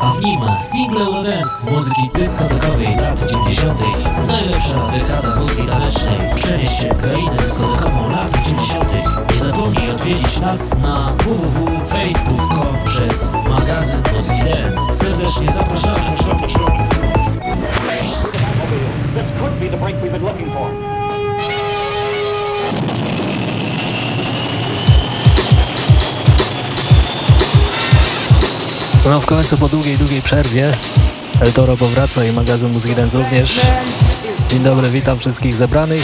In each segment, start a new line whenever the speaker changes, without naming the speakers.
a w nim single Eurodance z muzyki dyskotekowej lat 90. Najlepsza dekada muzyki tanecznej. Przenieś się w krainę dyskotekową lat 90. Nie zapomnij odwiedzić nas na www.facebook.com przez magazyn Muzyki Dance. Serdecznie zapraszamy. This could be the break we've been looking for. No w końcu po długiej, długiej przerwie El Toro powraca i magazyn Muzyki Dance również. Dzień dobry, witam wszystkich zebranych.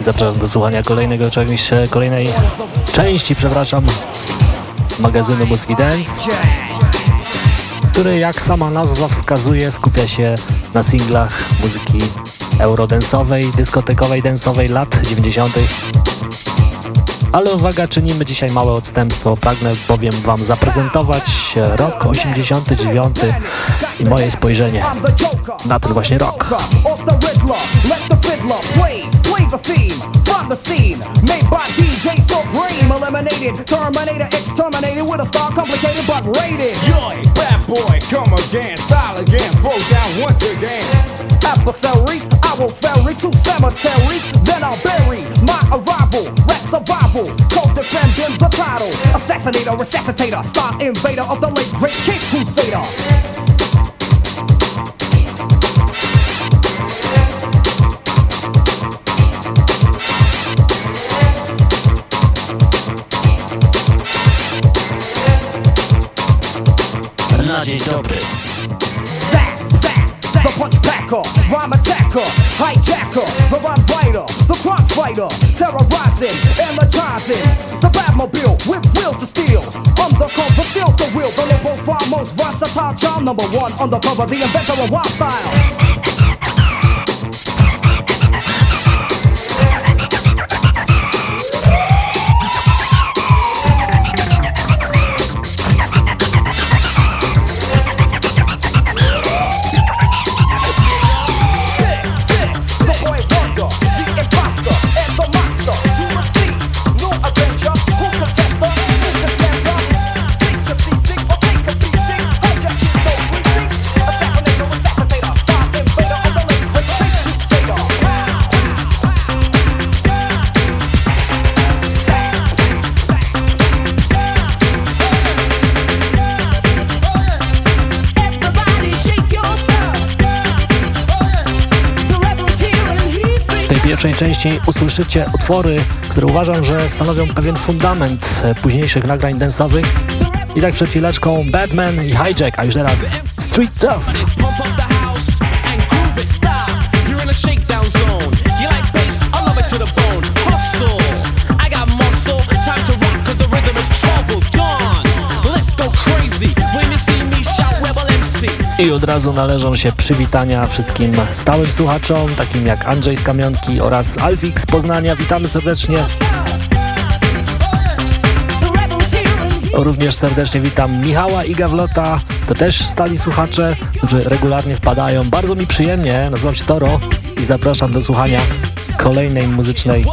Zapraszam do słuchania kolejnego kolejnej części, przepraszam, magazynu Muzyki Dance, który jak sama nazwa wskazuje skupia się na singlach muzyki eurodensowej, dyskotekowej, densowej lat 90. Ale uwaga, czynimy dzisiaj małe odstępstwo. Pragnę bowiem Wam zaprezentować rok 89 i moje spojrzenie na ten właśnie rok. the scene Made by DJ Supreme Eliminated, terminated, exterminated With a complicated but rated bad boy, come again Style again, down once again Adversaries, I will ferry to cemeteries Then I'll bury my survival, co-defending the title. Assassinator, resuscitator Star invader of the late great King Crusader. Dzień dobry. The punch packer, rhyme attacker, hijacker, the rhyme writer, the crime fighter, terrorizing, energizing, the Batmobile with wheels of steel. Undercover steals the wheel, the low profile, most versatile child, number one undercover, the inventor of wild style. Pierwszej części usłyszycie utwory, które uważam, że stanowią pewien fundament e, późniejszych nagrań dance'owych. I tak przed chwileczką Batman i Hijack, a już teraz Street Tough. I od razu należą się przywitania wszystkim stałym słuchaczom, takim jak Andrzej z Kamionki oraz Alfik z Poznania. Witamy serdecznie. Również serdecznie witam Michała i Gawlota, to też stali słuchacze, którzy regularnie wpadają. Bardzo mi przyjemnie, nazywam się Toro i zapraszam do słuchania kolejnej muzycznej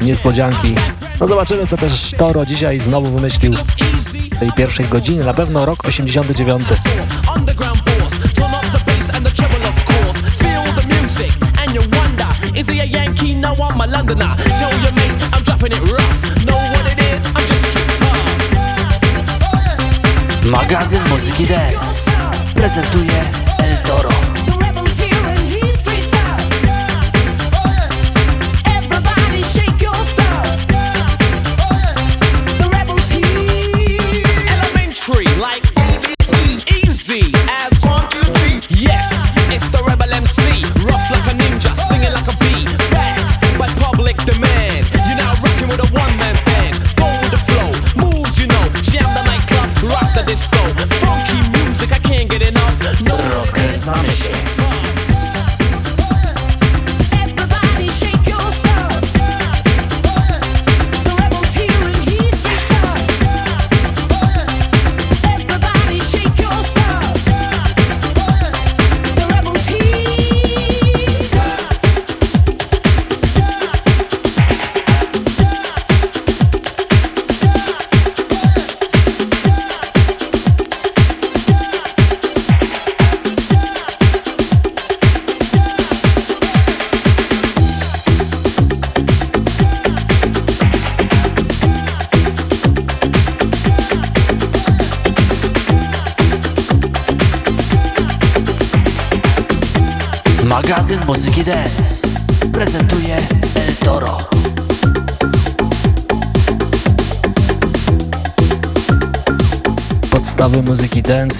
niespodzianki. No zobaczymy, co też Toro dzisiaj znowu wymyślił tej pierwszej godzinie, na pewno rok 89. Is he a Yankee? No, I'm a Londoner. Tell your mate I'm dropping it rough. Know what it is? I'm just. Magazyn Muzyki Dance prezentuje El Toro.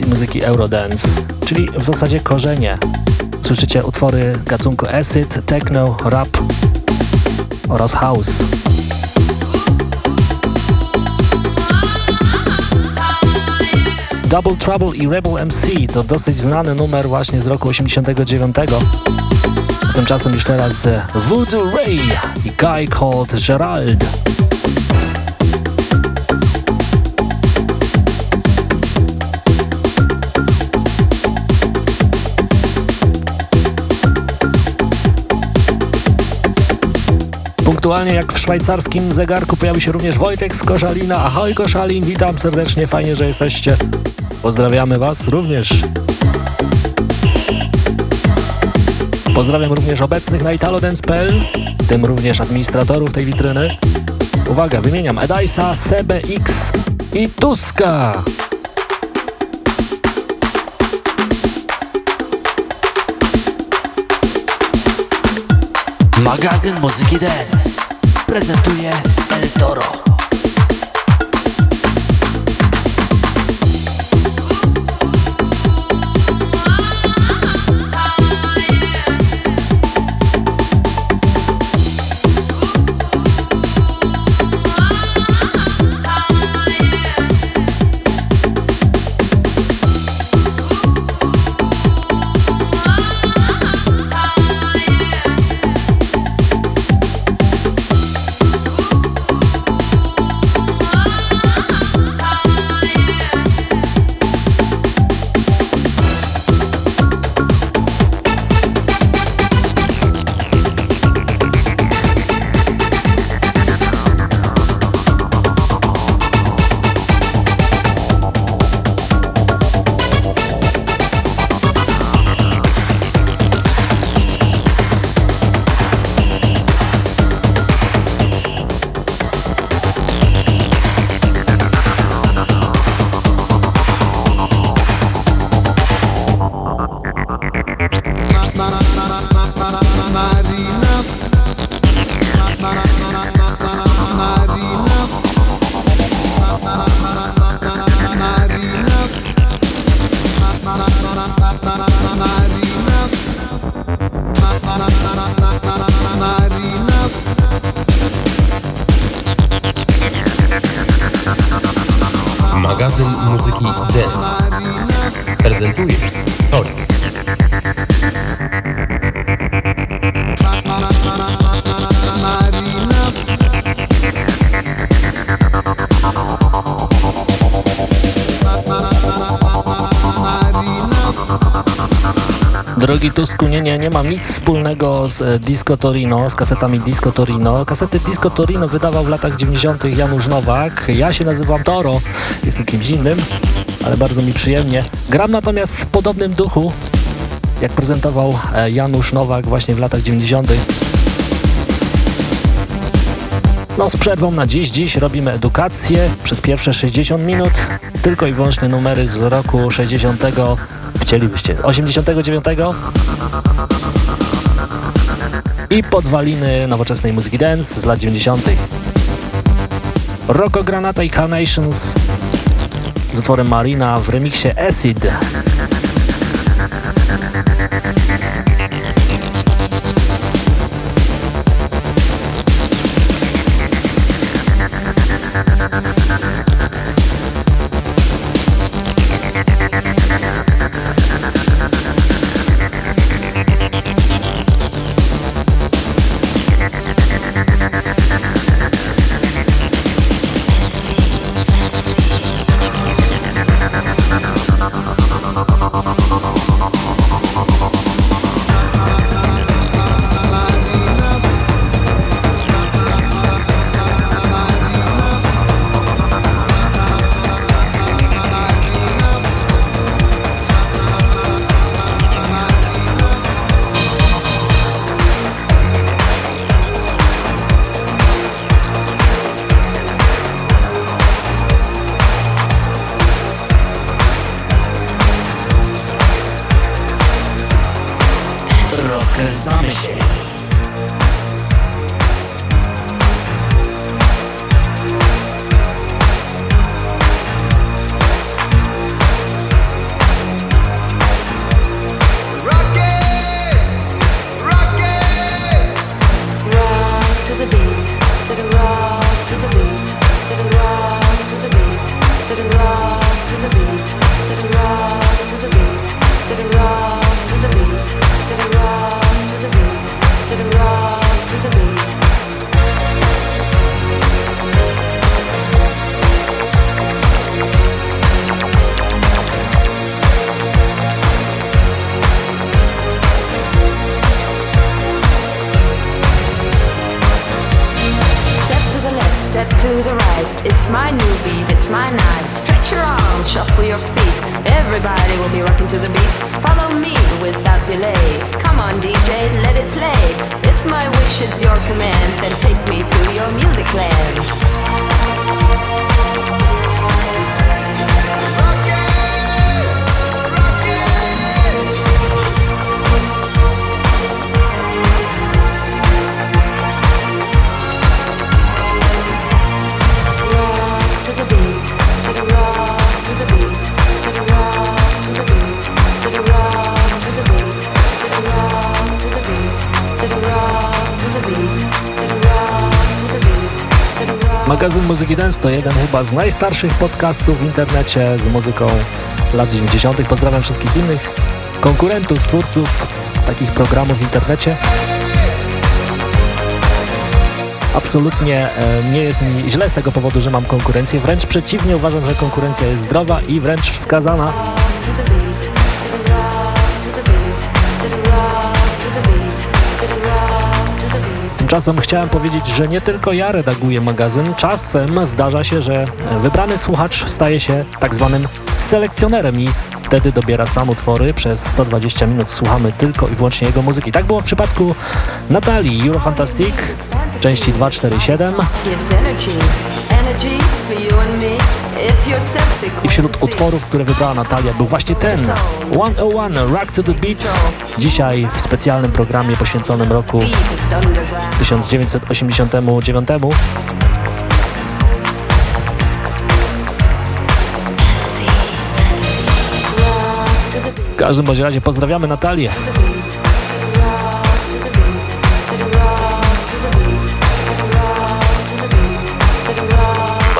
I muzyki eurodance, czyli w zasadzie korzenie. Słyszycie utwory gatunku acid, techno, rap oraz house. Double Trouble i Rebel MC to dosyć znany numer właśnie z roku 89. Tymczasem już teraz Voodoo Ray i Guy Called Gerald. Punktualnie jak w szwajcarskim zegarku pojawił się również Wojtek z Koszalina. Ahoj Koszalin, witam serdecznie, fajnie, że jesteście. Pozdrawiamy Was również. Pozdrawiam również obecnych na italodance.pl, tym również administratorów tej witryny. Uwaga, wymieniam Edaisa, Sebe X i Tuska. Magazyn Muzyki Dance prezentuje El Toro. Nie, nie, nie mam nic wspólnego z e, Disco Torino, z kasetami Disco Torino. Kasety Disco Torino wydawał w latach 90. Janusz Nowak. Ja się nazywam Toro, jestem kimś innym, ale bardzo mi przyjemnie. Gram natomiast w podobnym duchu, jak prezentował e, Janusz Nowak właśnie w latach 90. No z przerwą na dziś. Dziś robimy edukację przez pierwsze 60 minut. Tylko i wyłącznie numery z roku 60 chcielibyście. 89 i podwaliny nowoczesnej muzyki dance z lat 90. Rocco Granata i Carnations z utworem Marina w remiksie Acid.
On, DJ, let it play. If my wish is your command, then take me to your music land.
Magazyn Muzyki Dance to jeden chyba z najstarszych podcastów w internecie z muzyką lat 90. Pozdrawiam wszystkich innych konkurentów, twórców takich programów w internecie. Absolutnie e, nie jest mi źle z tego powodu, że mam konkurencję. Wręcz przeciwnie, uważam, że konkurencja jest zdrowa i wręcz wskazana. Tymczasem chciałem powiedzieć, że nie tylko ja redaguję magazyn. Czasem zdarza się, że wybrany słuchacz staje się tak zwanym selekcjonerem i wtedy dobiera sam utwory. Przez 120 minut słuchamy tylko i wyłącznie jego muzyki. Tak było w przypadku Natalii Eurofantastic części 247. I wśród utworów, które wybrała Natalia był właśnie ten 101 Rock to the Beat. Dzisiaj w specjalnym programie poświęconym roku 1989. W każdym bądź razie pozdrawiamy Natalię.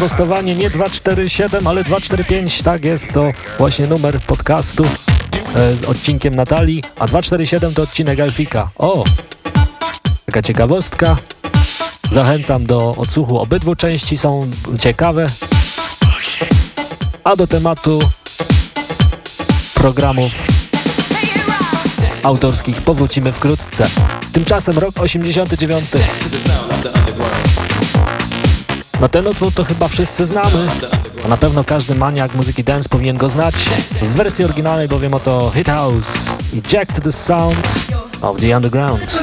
Sprostowanie, nie 247, ale 245, tak jest, to właśnie numer podcastu e, z odcinkiem Natalii, a 247 to odcinek Alfika. O, taka ciekawostka. Zachęcam do odsłuchu obydwu części, są ciekawe. A do tematu programów autorskich powrócimy wkrótce. Tymczasem rok 89. No ten utwór to chyba wszyscy znamy, a na pewno każdy maniak muzyki dance powinien go znać. W wersji oryginalnej bowiem oto Hit House i Jack to the Sound of the Underground.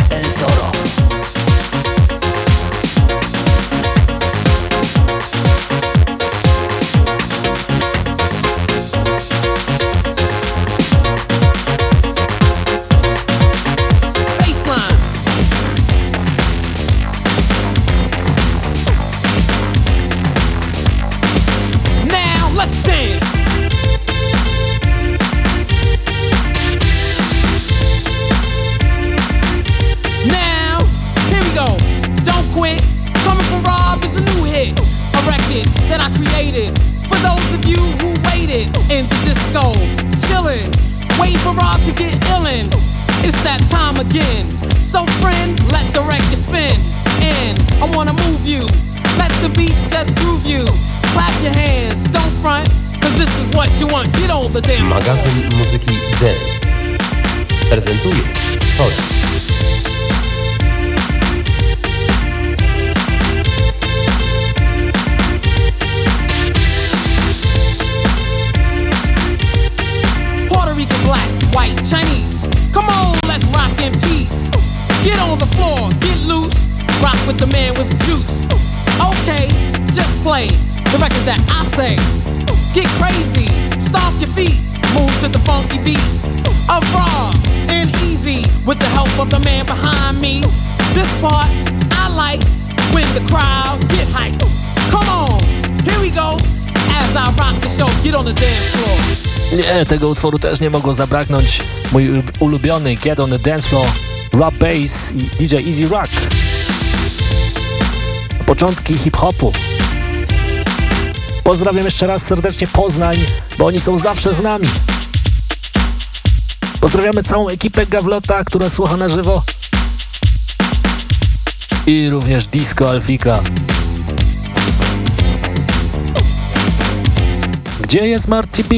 nie mogło zabraknąć. Mój ulubiony Get on the Dance Floor, Rob Bass i DJ Easy Rock. Początki hip-hopu. Pozdrawiam jeszcze raz serdecznie Poznań, bo oni są zawsze z nami. Pozdrawiamy całą ekipę Gawlota, która słucha na żywo. I również Disco Alfika. Gdzie jest Marty B?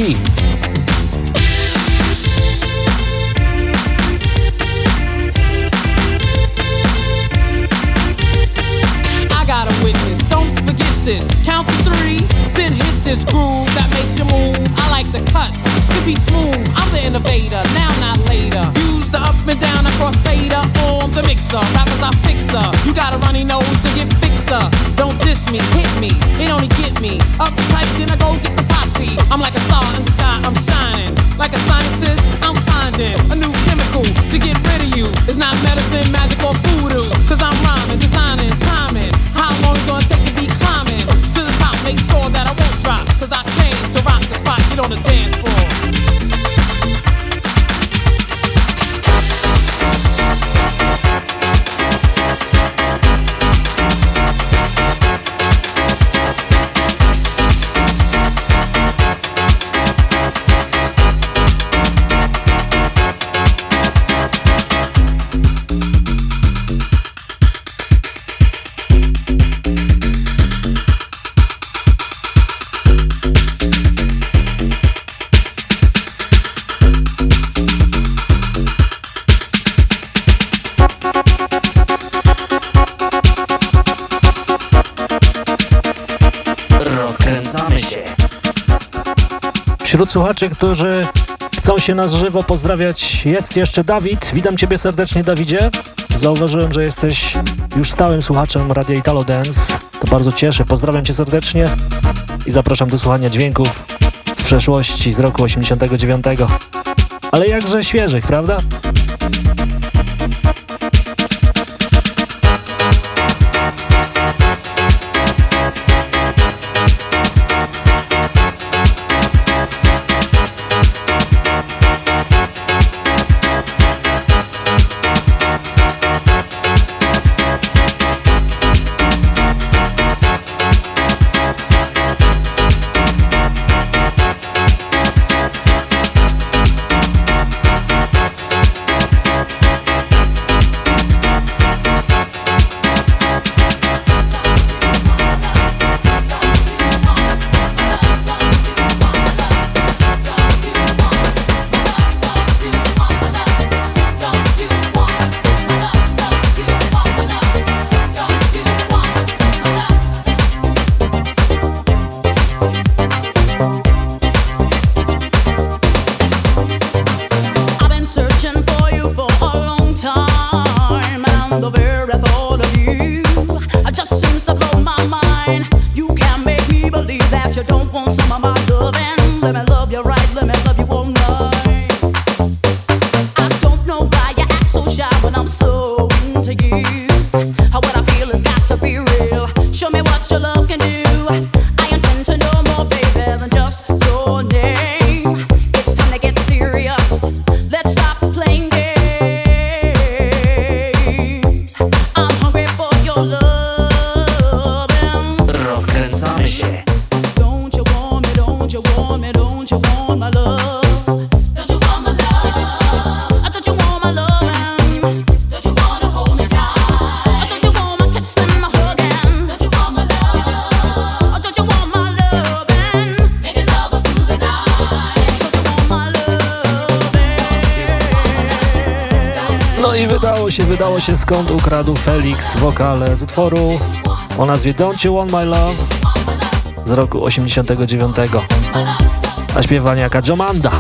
This. Count to three, then hit this groove that makes you move. I like the cuts to be smooth. I'm the innovator, now not later. Use the up and down across fader on the mixer. Rappers I fixer. You got a runny nose to get fixer. Don't diss me, hit me, it only get me. Up tight, then I go get the posse. I'm like a star in the sky, I'm shining. Like a scientist, I'm finding a new chemical to get rid of you. It's not medicine, magic, or voodoo. Cause I'm rhyming, designing, timing. How long it's gonna take Make sure that I won't drop. Cause I came to rock the spot, get on the dance floor.
Słuchaczy, którzy chcą się na żywo pozdrawiać, jest jeszcze Dawid. Witam Ciebie serdecznie, Dawidzie. Zauważyłem, że jesteś już stałym słuchaczem Radia Italo Dance. To bardzo cieszę. Pozdrawiam Cię serdecznie i zapraszam do słuchania dźwięków z przeszłości, z roku 89. Ale jakże świeżych, prawda?
Ukradł Felix wokale z utworu o nazwie Don't You Want My Love z roku 89. A śpiewaniaka Jomanda.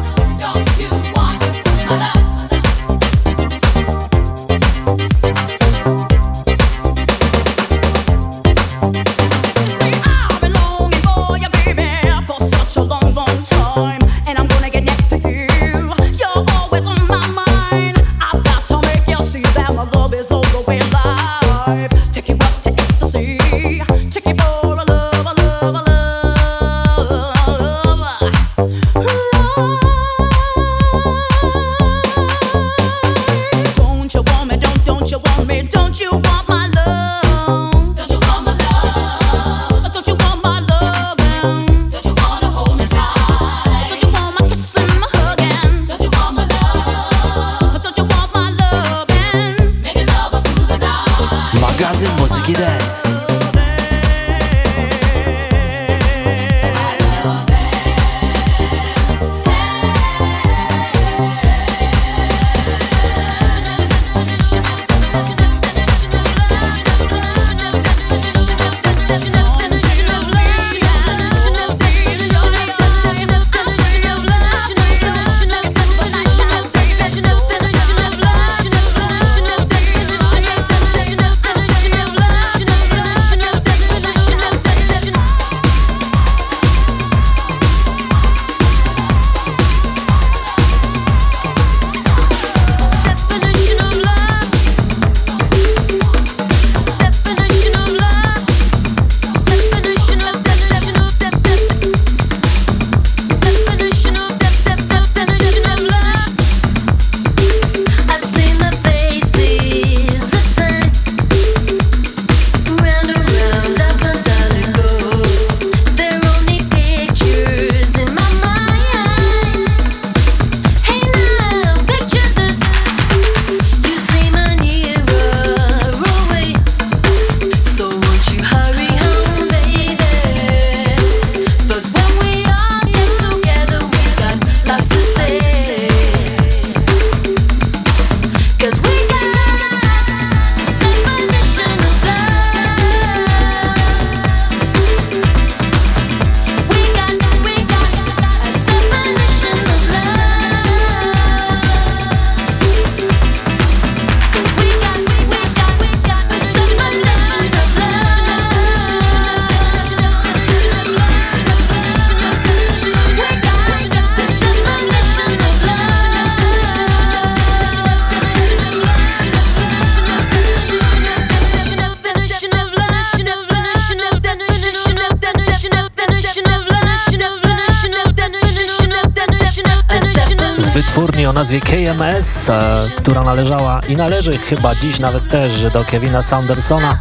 KMS, e, która należała i należy chyba dziś nawet też do Kevina Sandersona.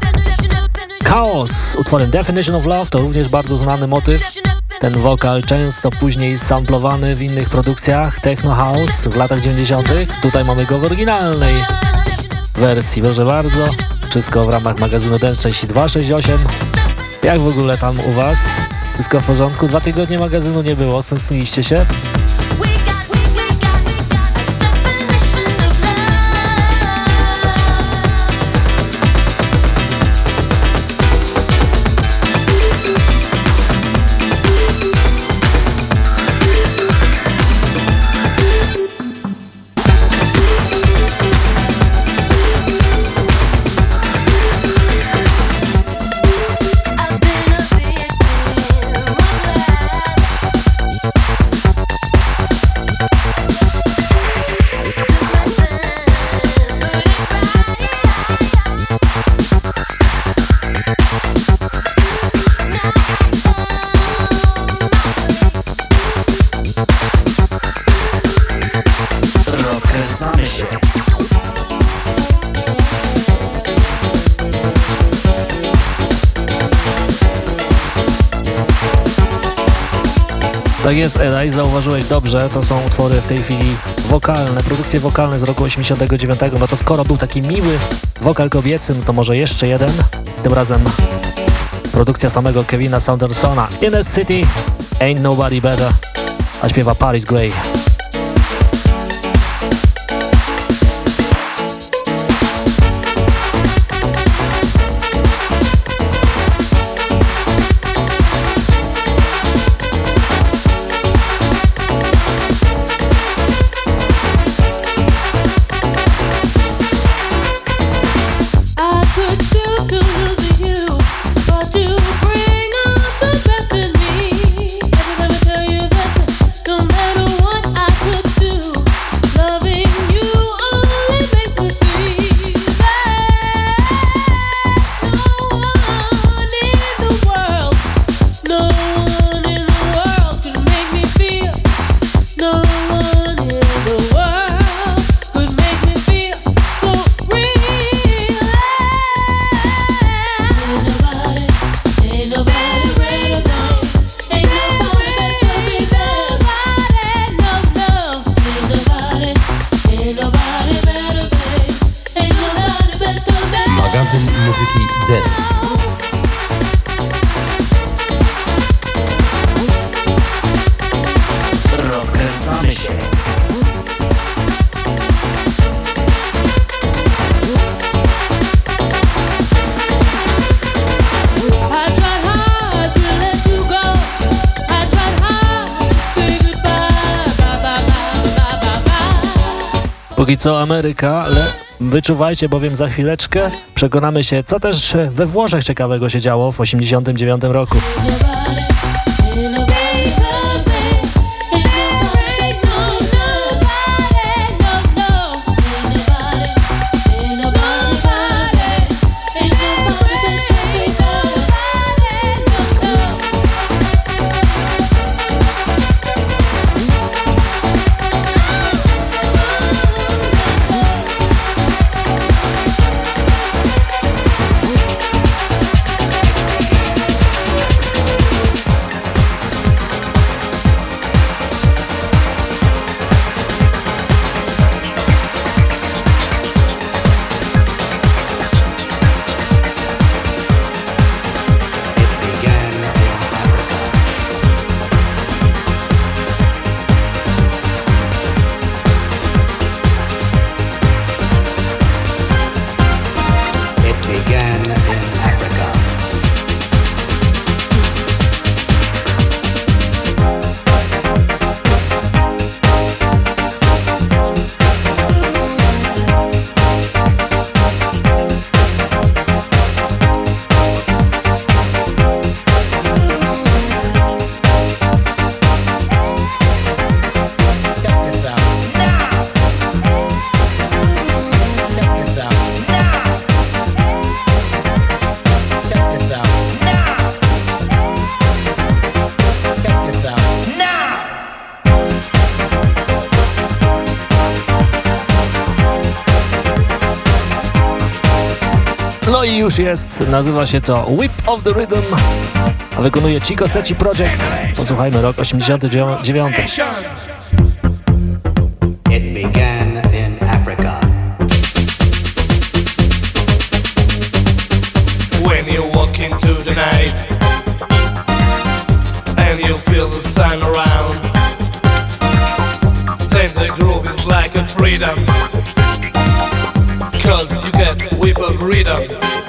Chaos utworem Definition of Love to również bardzo znany motyw. Ten wokal często później samplowany w innych produkcjach Techno House w latach 90. Tutaj mamy go w oryginalnej wersji, proszę bardzo. Wszystko w ramach magazynu Dance 6268. Jak w ogóle tam u Was? Wszystko w porządku? Dwa tygodnie magazynu nie było, stęskniliście się? Zauważyłeś dobrze, to są utwory w tej chwili wokalne, produkcje wokalne z roku 89. No to skoro był taki miły wokal kobiecy, no to może jeszcze jeden, tym razem produkcja samego Kevina Saundersona, In a City, Ain't Nobody Better, a śpiewa Paris Gray.
co Ameryka, ale wyczuwajcie, bowiem za chwileczkę przekonamy się, co też we Włoszech ciekawego się działo w 1989 roku. nazywa się to Whip of the Rhythm, a wykonuje Chico Seci Project. Posłuchajmy, rok 89.
It began in Africa.
When you walk into the night and you feel the sun around, then the groove is like a freedom. Cause you get whip of rhythm.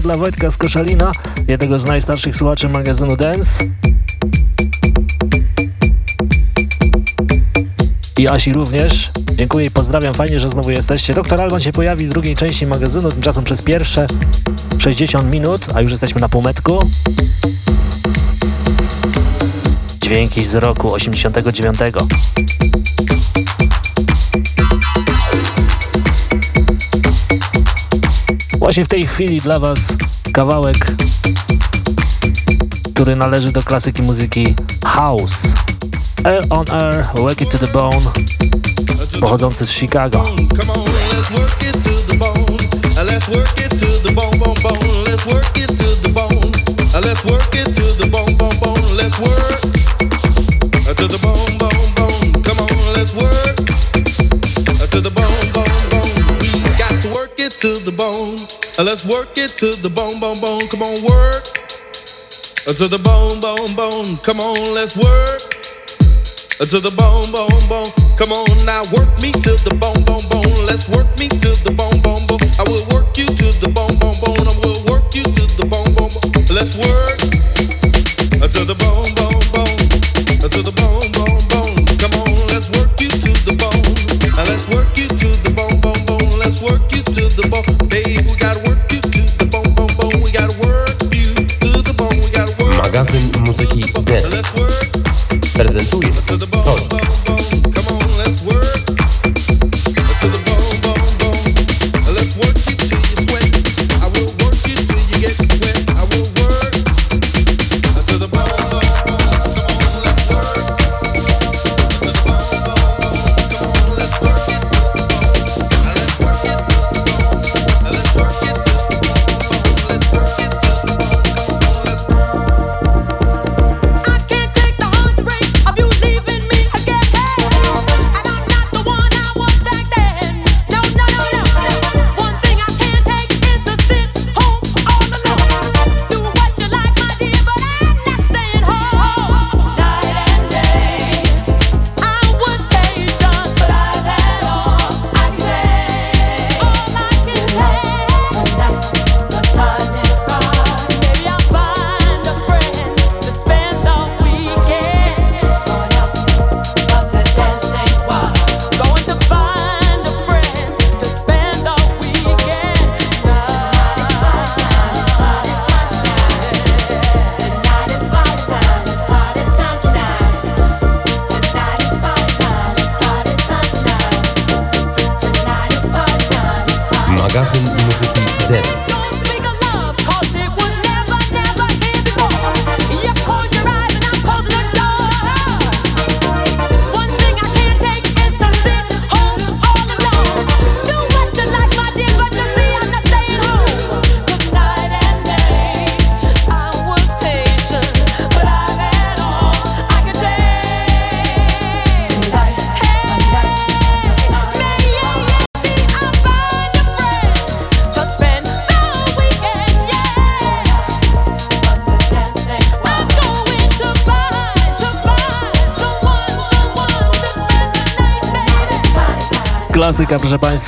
dla Wojtka z Koszalina, jednego z najstarszych słuchaczy magazynu Dance. I Asi również. Dziękuję i pozdrawiam, fajnie, że znowu jesteście. Doktor Alban się pojawi w drugiej części magazynu, tymczasem przez pierwsze 60 minut, a już jesteśmy na półmetku. Dźwięki z roku 89. Właśnie w tej chwili dla Was kawałek, który należy do klasyki muzyki House. Air on Air, Wake It to the Bone, pochodzący z Chicago.
Let's work Uh, Let's work it to the bone, bone, bone. Come on, work uh, to the bone, bone, bone. Come on, let's work uh, to the bone, bone, bone. Come on now, work me to the bone, bone, bone. Let's work me to the bone, bone, bone. I will work you to the bone, bone, bone. I will work you to the bone, bone, bone. Let's work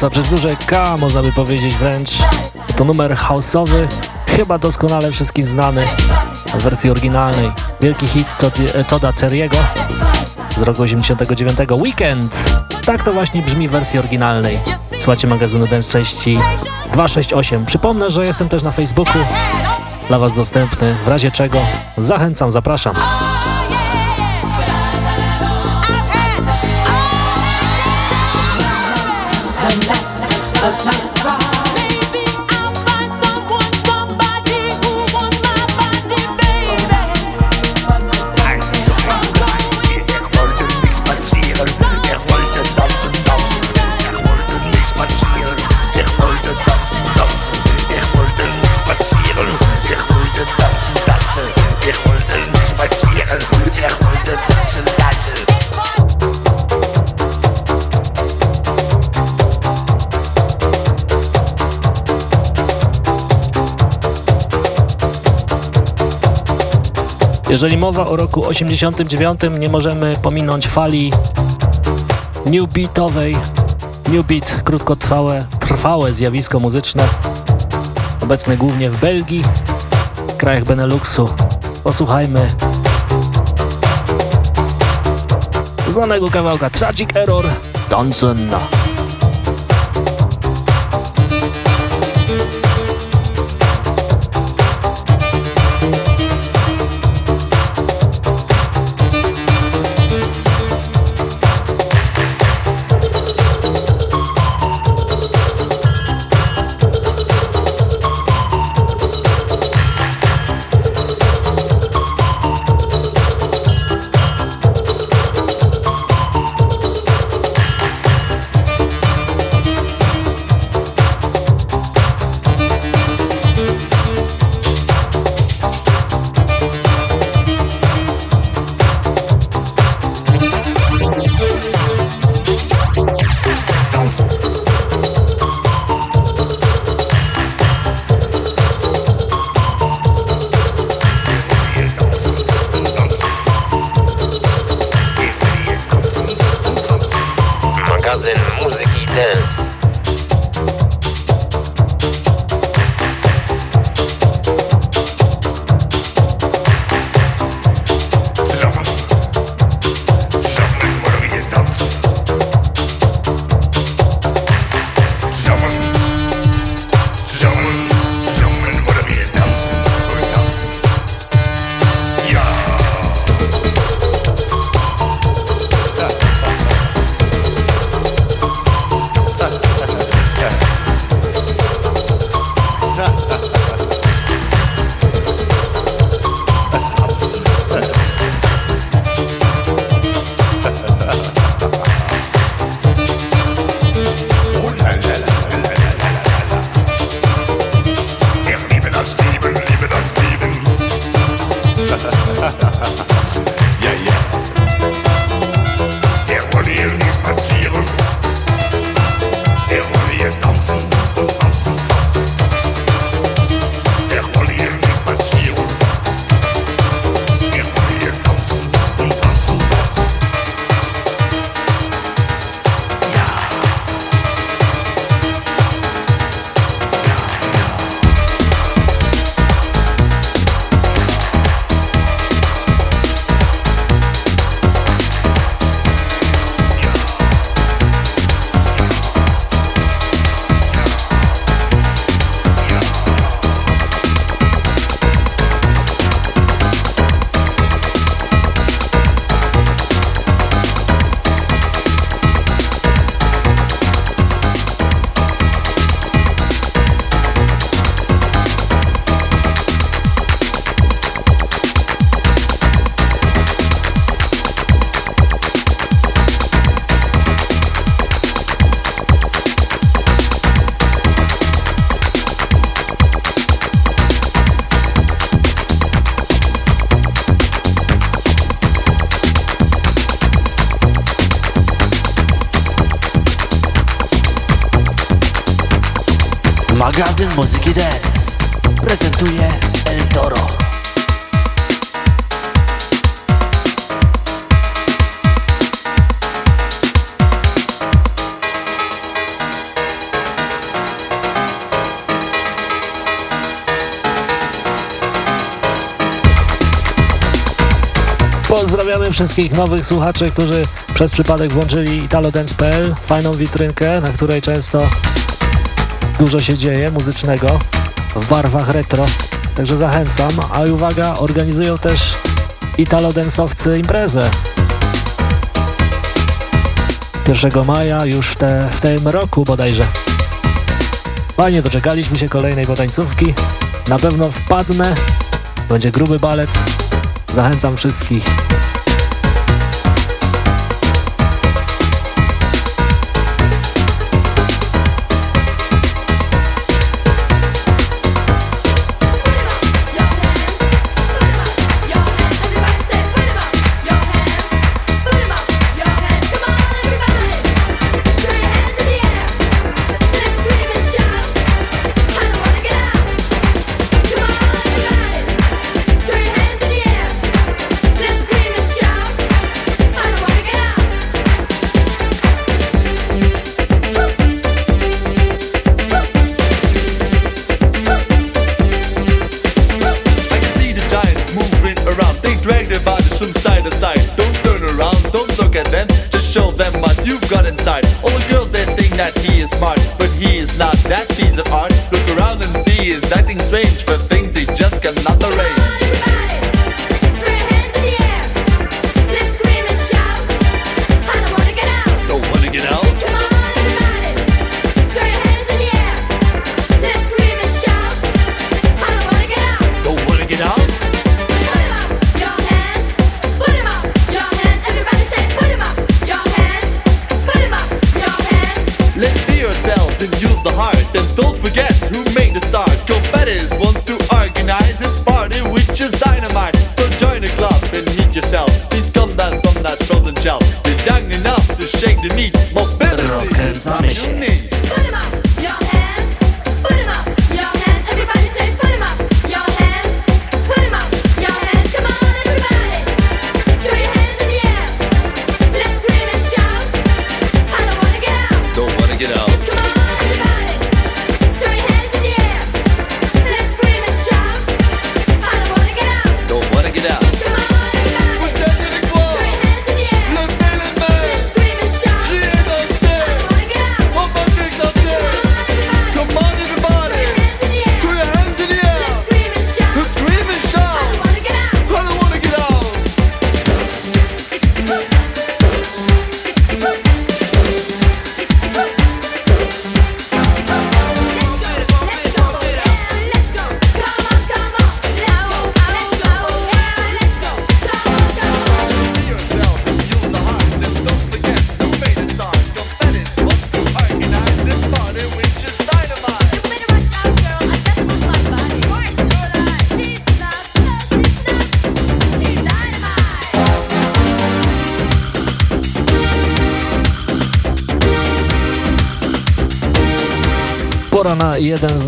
Przez duże K można by powiedzieć wręcz. To numer houseowy, chyba doskonale wszystkim znany w wersji oryginalnej. Wielki hit Tod- Toda Terry'ego z roku 89. Weekend! Tak to właśnie brzmi w wersji oryginalnej. Słuchajcie magazynu Dance części 268. Przypomnę, że jestem też na Facebooku dla Was dostępny, w razie czego zachęcam, zapraszam. Jeżeli mowa o roku 89, nie możemy pominąć fali new beatowej. New beat, krótkotrwałe, trwałe zjawisko muzyczne, obecne głównie w Belgii, krajach Beneluxu. Posłuchajmy znanego kawałka Tragic Error
tanzen.
Wszystkich nowych słuchaczy, którzy przez przypadek włączyli italodance.pl, fajną witrynkę, na której często dużo się dzieje muzycznego w barwach retro. Także zachęcam, a uwaga, organizują też italodensowcy imprezę. 1 maja już w, te, w tym roku bodajże. Fajnie, doczekaliśmy się kolejnej potańcówki. Na pewno wpadnę. Będzie gruby balet. Zachęcam wszystkich.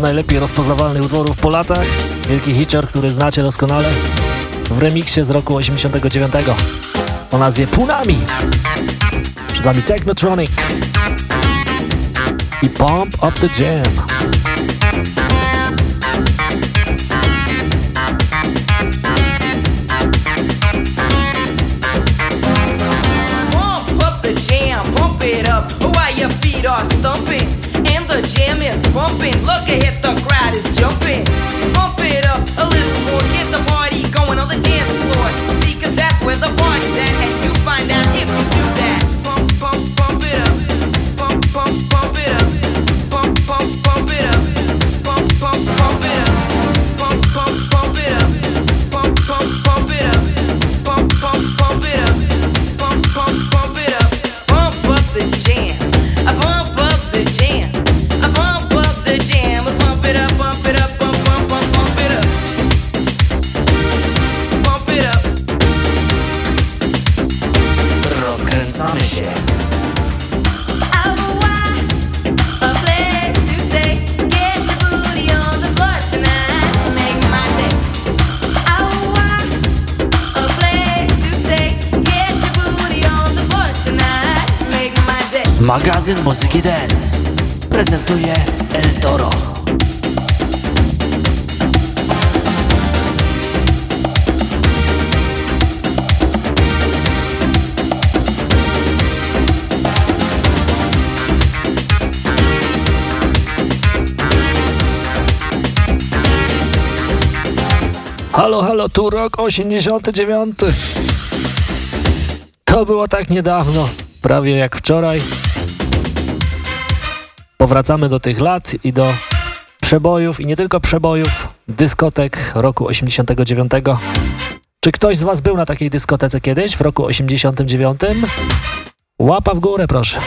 najlepiej rozpoznawalnych utworów po latach. Wielki hitcher, który znacie doskonale w remiksie z roku 89 o nazwie Punami. Przed wami Technotronic i Pump Up The Jam.
magazyn muzyki dance prezentuje El Toro.
Halo, halo, tu rok 89. To było tak niedawno, prawie jak wczoraj. Powracamy do tych lat i do przebojów i nie tylko przebojów, dyskotek roku 89. Czy ktoś z Was był na takiej dyskotece kiedyś w roku 89? Łapa w górę proszę.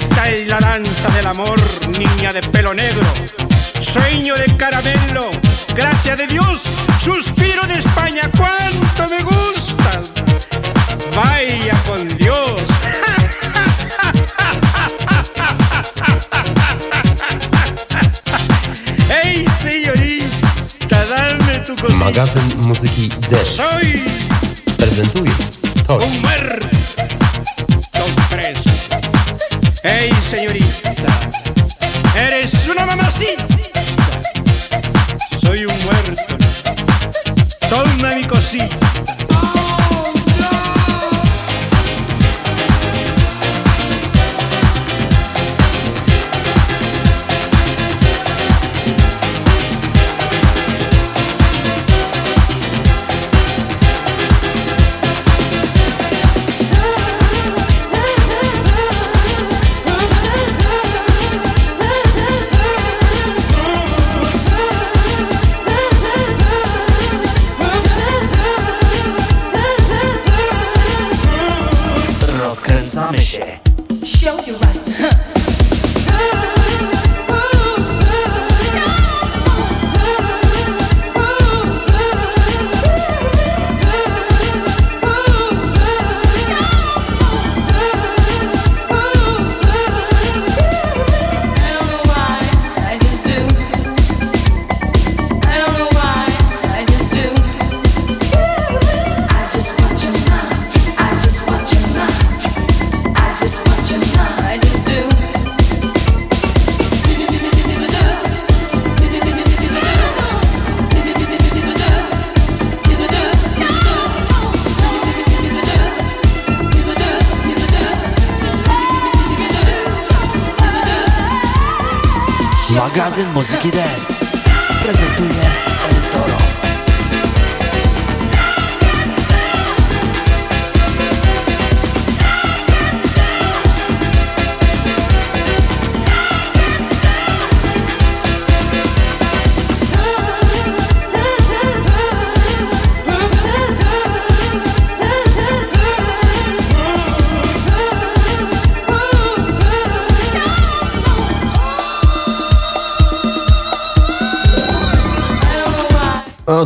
Esta es la danza del amor, niña de pelo negro. Sueño de caramelo, gracia de Dios, suspiro de España, cuánto me gustas. Vaya con Dios. Ej, señorita, dame tu cosita.
Magazyn muzyki Dance
Soy
prezentuje
un señorita, eres una mamacita. Soy un muerto. Toma mi cosita.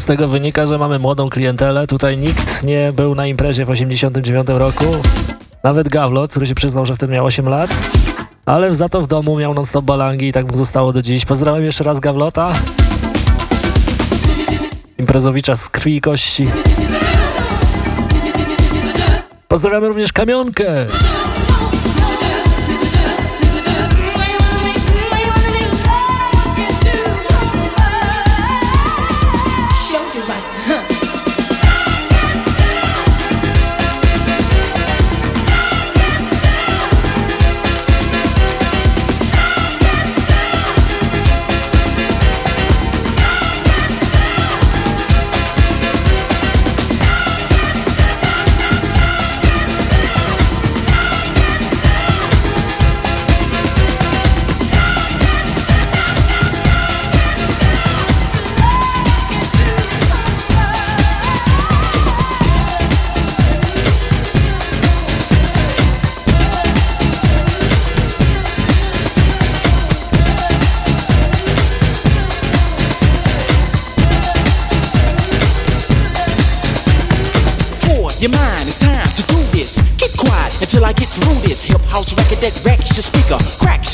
Z tego wynika, że mamy młodą klientelę. Tutaj nikt nie był na imprezie w 89 roku. Nawet Gawlot, który się przyznał, że wtedy miał 8 lat. Ale za to w domu miał non-stop balangi i tak mu zostało do dziś. Pozdrawiam jeszcze raz Gawlota. Imprezowicza z krwi i kości. Pozdrawiamy również Kamionkę.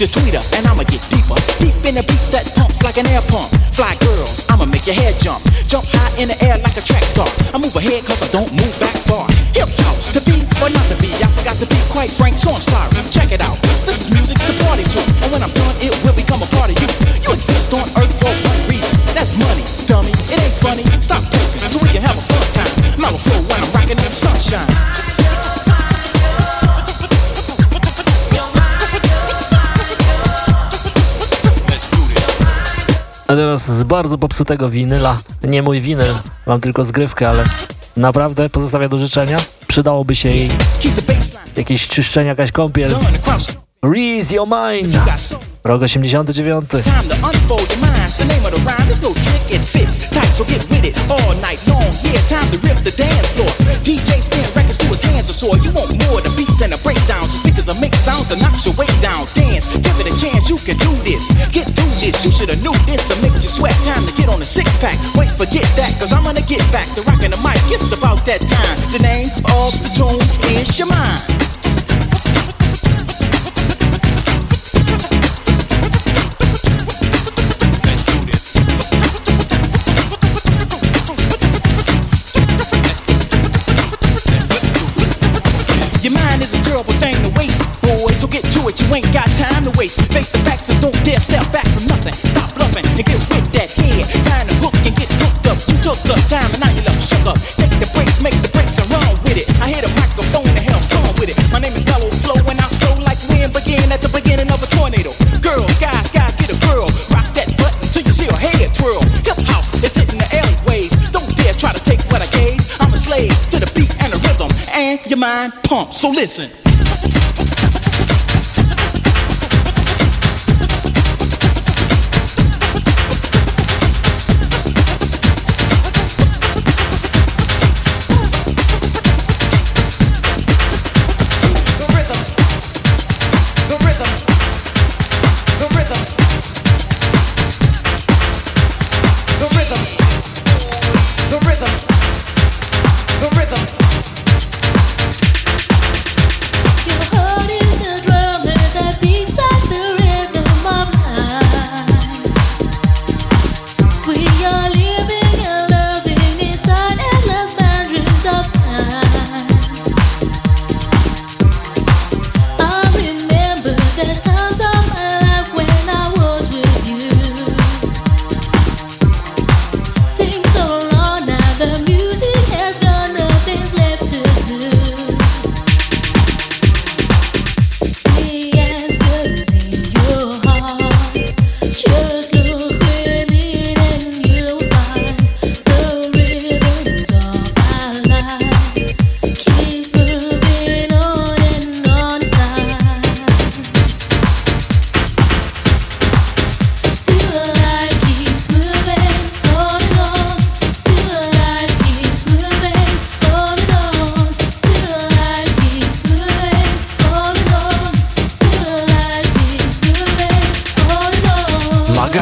Your tweeter, and I'ma get deeper. Deep in the beat that pumps like an air pump. Fly girls, I'ma make your head jump. Jump high in the air like a track star. I move ahead cause I don't move back far. Hip house, to be or not to be. I forgot to be quite frank, so I'm sorry. A
teraz z bardzo popsutego winyla. Nie mój winyl, mam tylko zgrywkę, ale naprawdę pozostawia do życzenia. Przydałoby się jej jakieś czyszczenie, jakaś kąpiel. Reese your mind. Rok 89.
Time to unfold your mind. The so get with it all night long. Yeah, time to rip the dance floor. DJ spin records to his hands are sore. You want more the beats and the breakdowns. Speakers will make sounds that knocks your weight down. Dance, give it a chance, you can do this. Get through this, you should have knew this. To make you sweat, time to get on a six pack. Wait, forget that, cause I'm gonna get back to rocking the mic. It's about that time. The name of the tune is your mind. Ain't got time to waste. Face the facts and don't dare step back from nothing. Stop bluffing and get with that head. Find a hook and get hooked up. You took the time and now you love up. Take the breaks, make the breaks and run with it. I hit a microphone to have fun with it. My name is Mellow Flow and I flow like wind begin at the beginning of a tornado. Girls, guys, guys, get a girl. Rock that butt until you see her head twirl. Hip house is hitting the alleyways. Don't dare try to take what I gave. I'm a slave to the beat and the rhythm. And your mind pumps. So listen.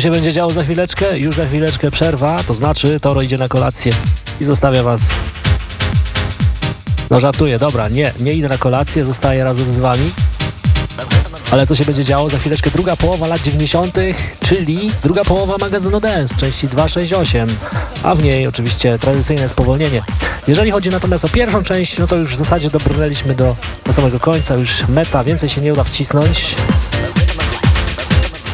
Co się będzie działo za chwileczkę? Już za chwileczkę przerwa, to znaczy Toro idzie na kolację i zostawia was... No żartuję, dobra, nie, nie idę na kolację, zostaję razem z wami. Ale co się będzie działo? Za chwileczkę druga połowa lat 90., czyli druga połowa magazynu Dance, części 268, a w niej oczywiście tradycyjne spowolnienie. Jeżeli chodzi natomiast o pierwszą część, no to już w zasadzie dobrnęliśmy do, do samego końca, już meta, więcej się nie uda wcisnąć.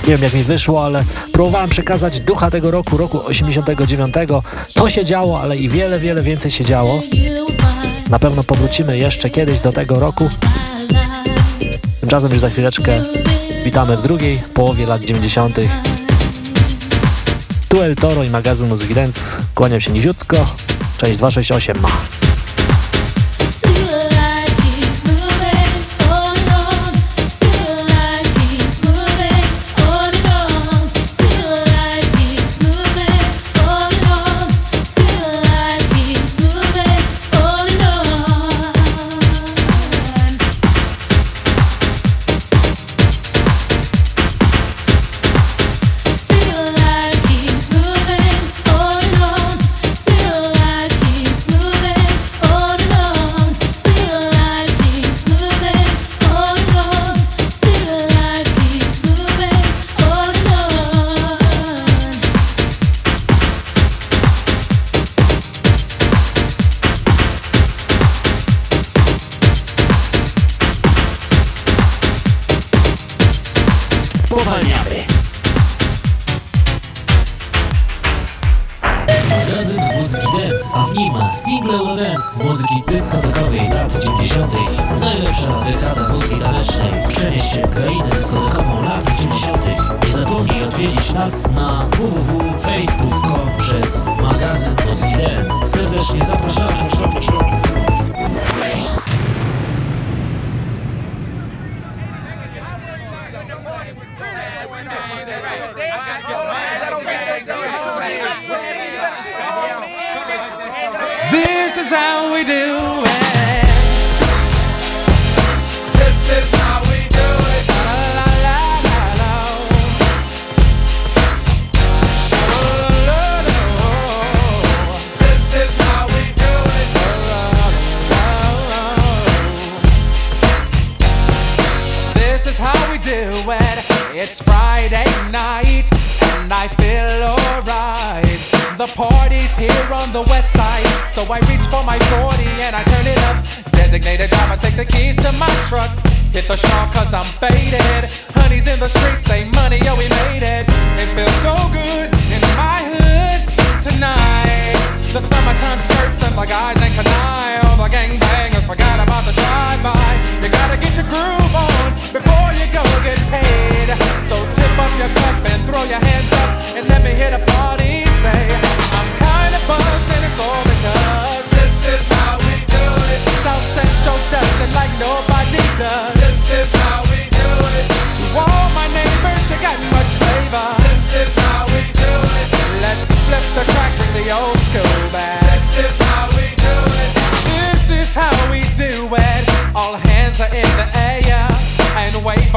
Nie wiem jak mi wyszło, ale próbowałem przekazać ducha tego roku, roku 89. To się działo, ale i wiele, wiele więcej się działo. Na pewno powrócimy jeszcze kiedyś do tego roku. Tymczasem już za chwileczkę witamy w drugiej połowie lat 90. Tu El Toro i magazyn Muzyki Dance. Kłaniam się niziutko. Cześć 268.
Designated driver, take the keys to my truck. Hit the shawl cause I'm faded. Honey's in the streets, say money, yo, we made it. It feels so good in my hood tonight. The summertime skirts and the guys ain't canine. All the gangbangers forgot about the drive-by. You gotta get your groove on before you go get paid. So tip up your cup and throw your hands up and let me hear the like nobody does.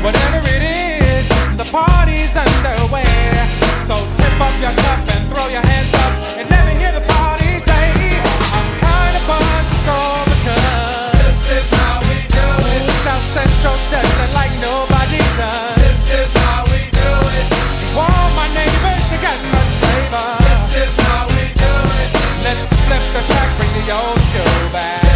Whatever it is, the party's underway. So tip up your cup and throw your hands up and me hear the party say, I'm it's all because
This is how we do it.
South Central does it like nobody does.
This is how we do it.
All my neighbors, got flavor.
This is how we do it.
Let's flip the track, bring the old school back.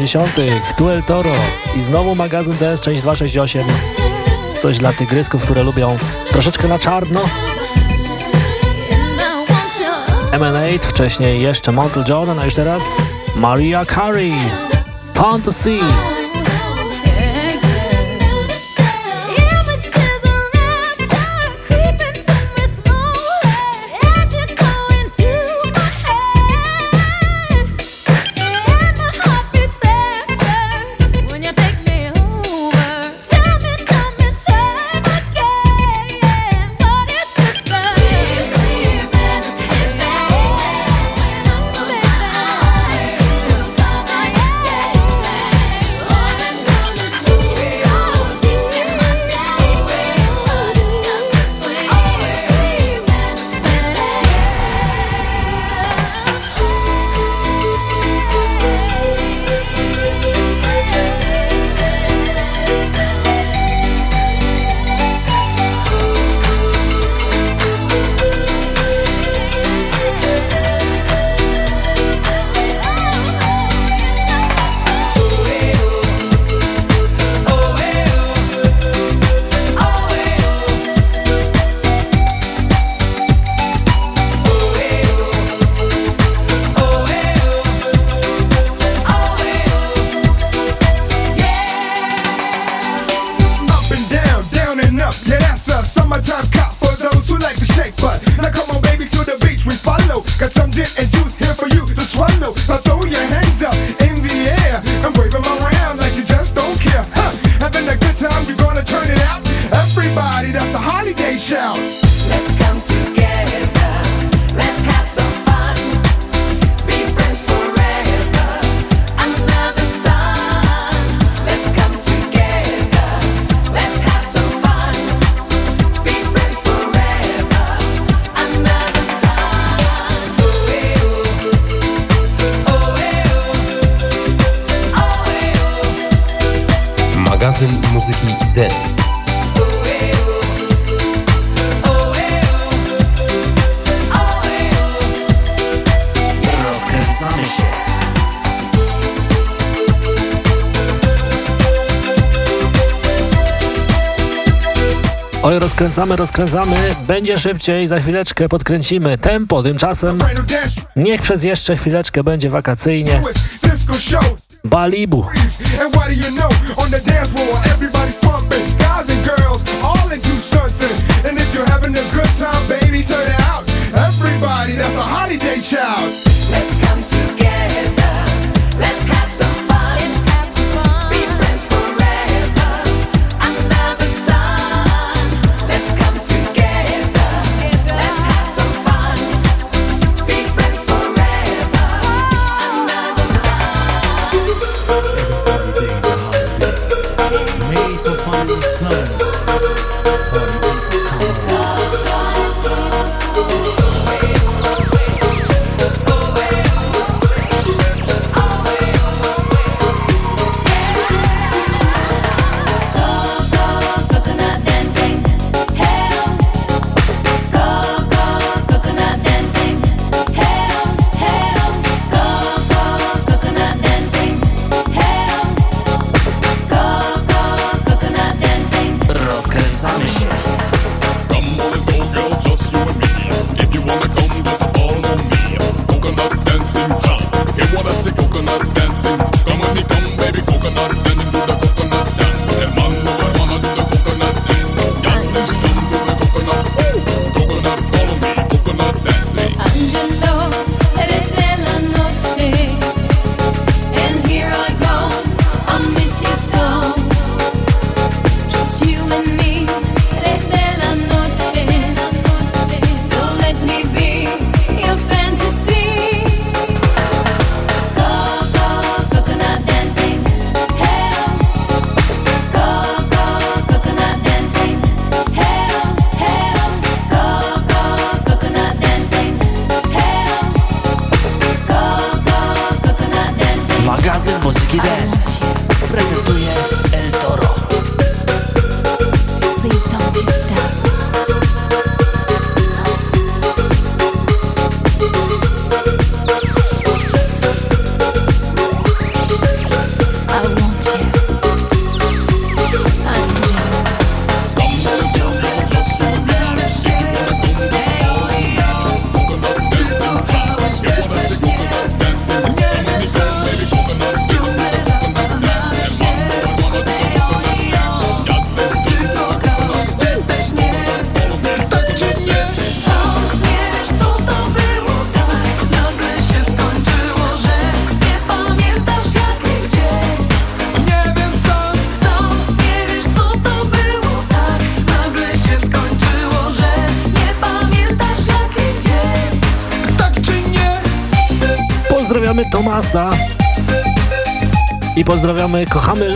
80. El Toro i znowu magazyn DS, część 268. Coś dla tygrysków, które lubią troszeczkę na czarno. MN8, wcześniej jeszcze Montel Jordan, a już teraz Maria Carey. Fantasy. Oj, rozkręcamy, rozkręcamy. Będzie szybciej, za chwileczkę podkręcimy tempo. Tymczasem niech przez jeszcze chwileczkę będzie wakacyjnie. Balibu.
Everybody, that's a holiday shout. Let's come together. sun.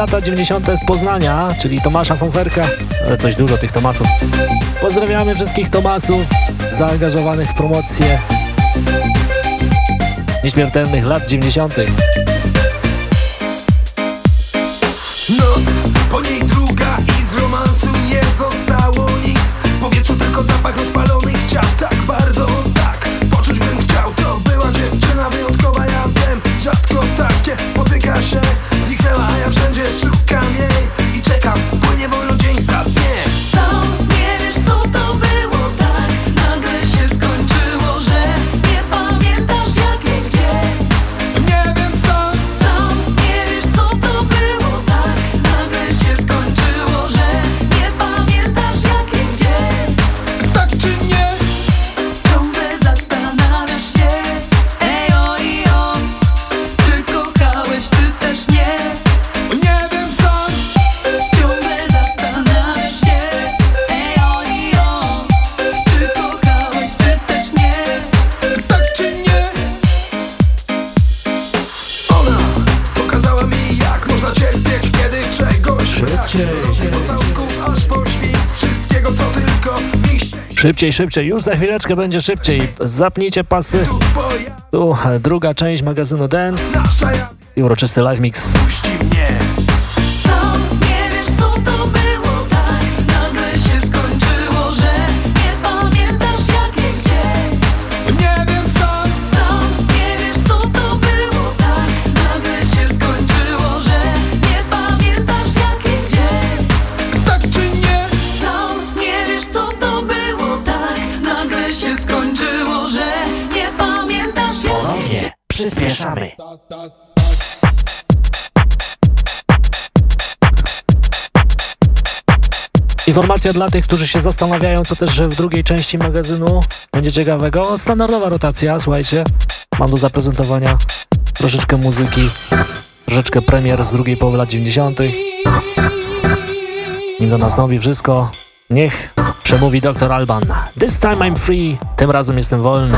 lata 90. z Poznania, czyli Tomasza Fonferka, ale coś dużo tych Tomasów. Pozdrawiamy wszystkich Tomasów zaangażowanych w promocję nieśmiertelnych lat 90. Szybciej, szybciej, już za chwileczkę będzie szybciej. Zapnijcie pasy. Tu druga część magazynu Dance i uroczysty live mix. Informacja dla tych, którzy się zastanawiają, co też w drugiej części magazynu będzie ciekawego. Standardowa rotacja, słuchajcie. Mam do zaprezentowania troszeczkę muzyki, troszeczkę premier z drugiej połowy lat 90. Nim do nas nowi wszystko, niech przemówi doktor Alban. This time I'm free, tym razem jestem wolny.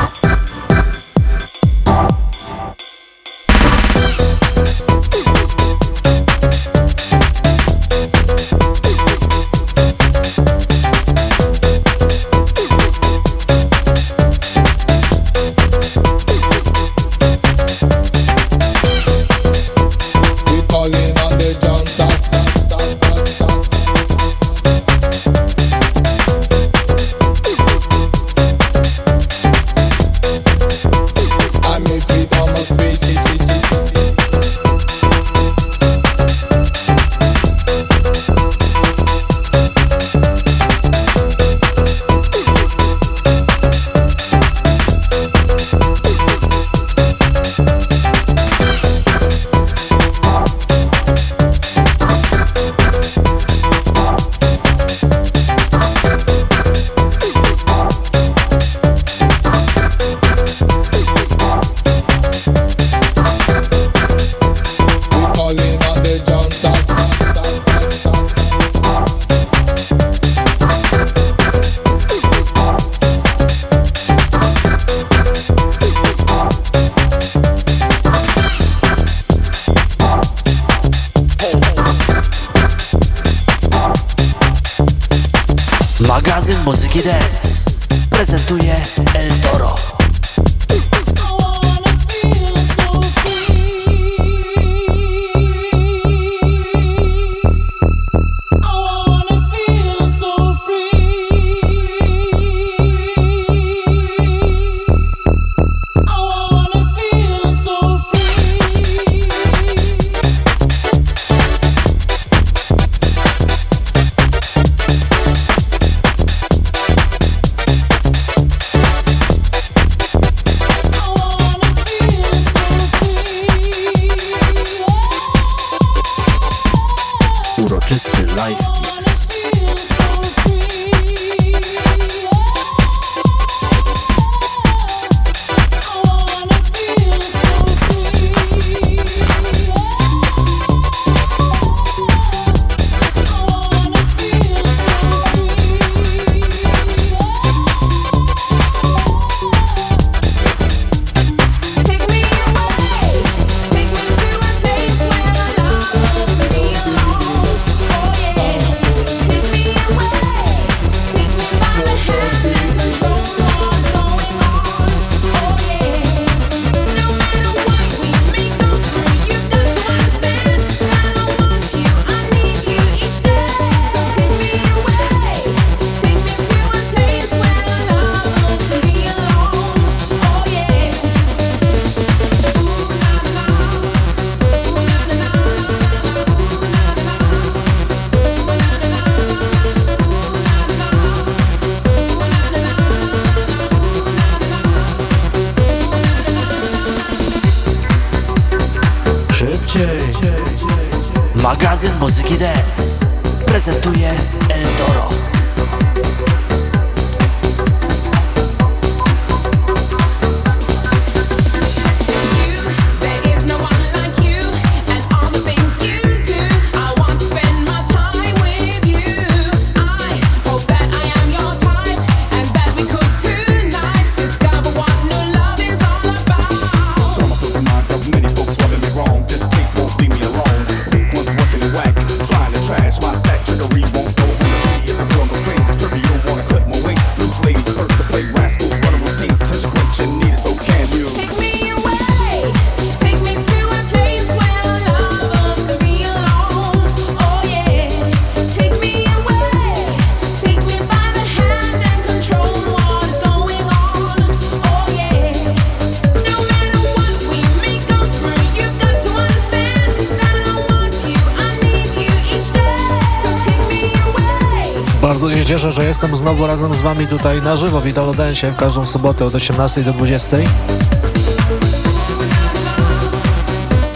Cieszę, że jestem znowu razem z wami tutaj na żywo w Italodensie w każdą sobotę od 18 do 20.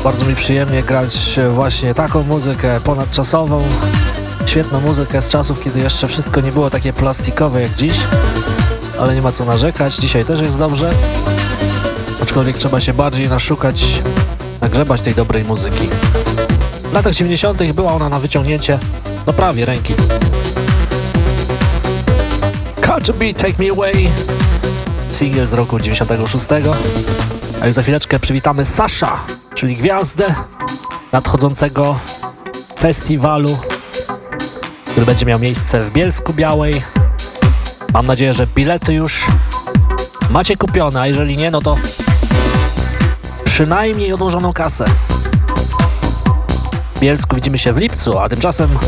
Bardzo mi przyjemnie grać właśnie taką muzykę ponadczasową, świetną muzykę z czasów, kiedy jeszcze wszystko nie było takie plastikowe jak dziś, ale nie ma co narzekać, dzisiaj też jest dobrze, aczkolwiek trzeba się bardziej naszukać, nagrzebać tej dobrej muzyki. W latach 90. była ona na wyciągnięcie, no prawie ręki. Culture Beat Take Me Away, singiel z roku 96. A już za chwileczkę przywitamy Sasha, czyli gwiazdę nadchodzącego festiwalu, który będzie miał miejsce w Bielsku Białej. Mam nadzieję, że bilety już macie kupione, a jeżeli nie, no to przynajmniej odłożoną kasę. W Bielsku widzimy się w lipcu, a tymczasem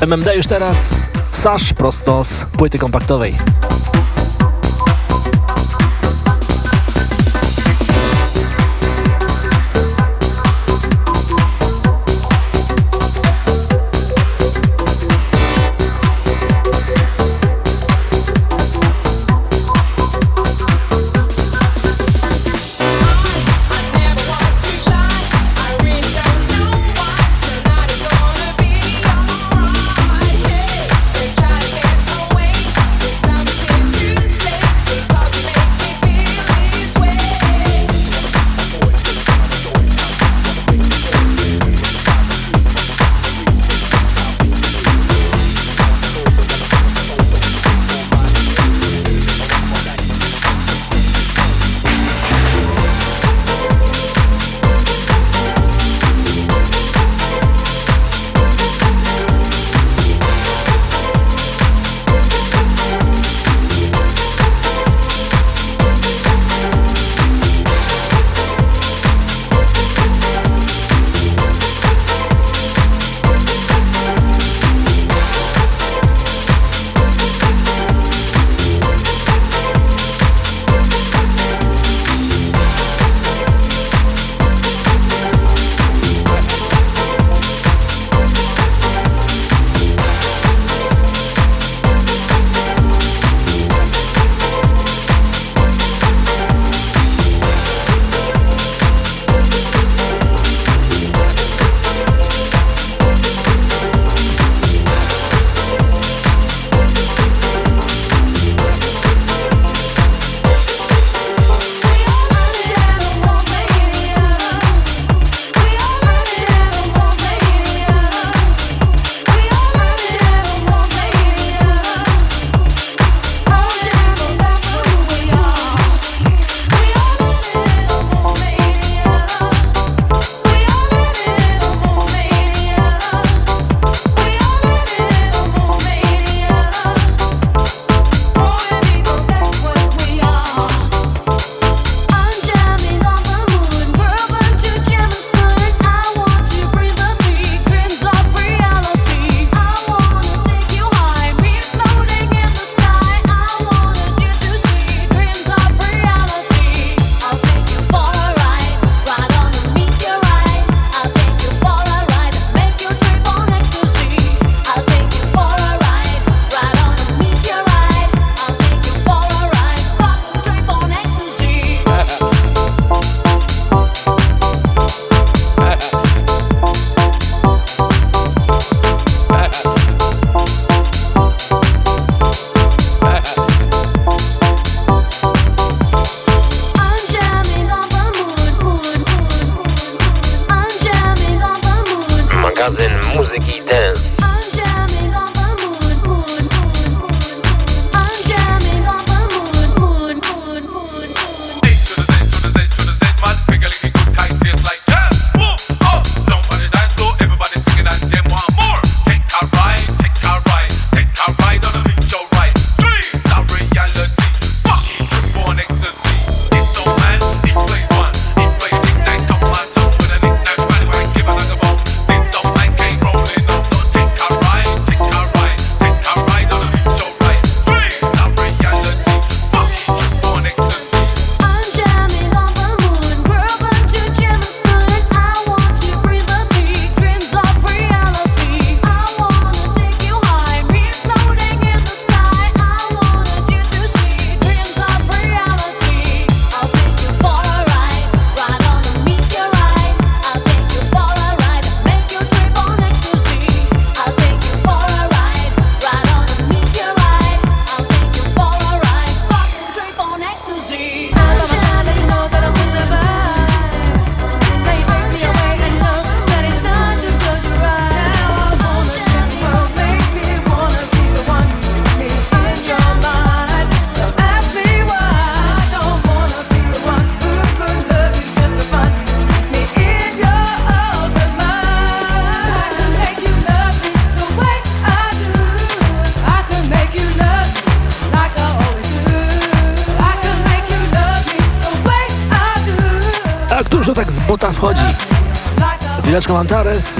MMD już teraz Sasz prosto z płyty kompaktowej.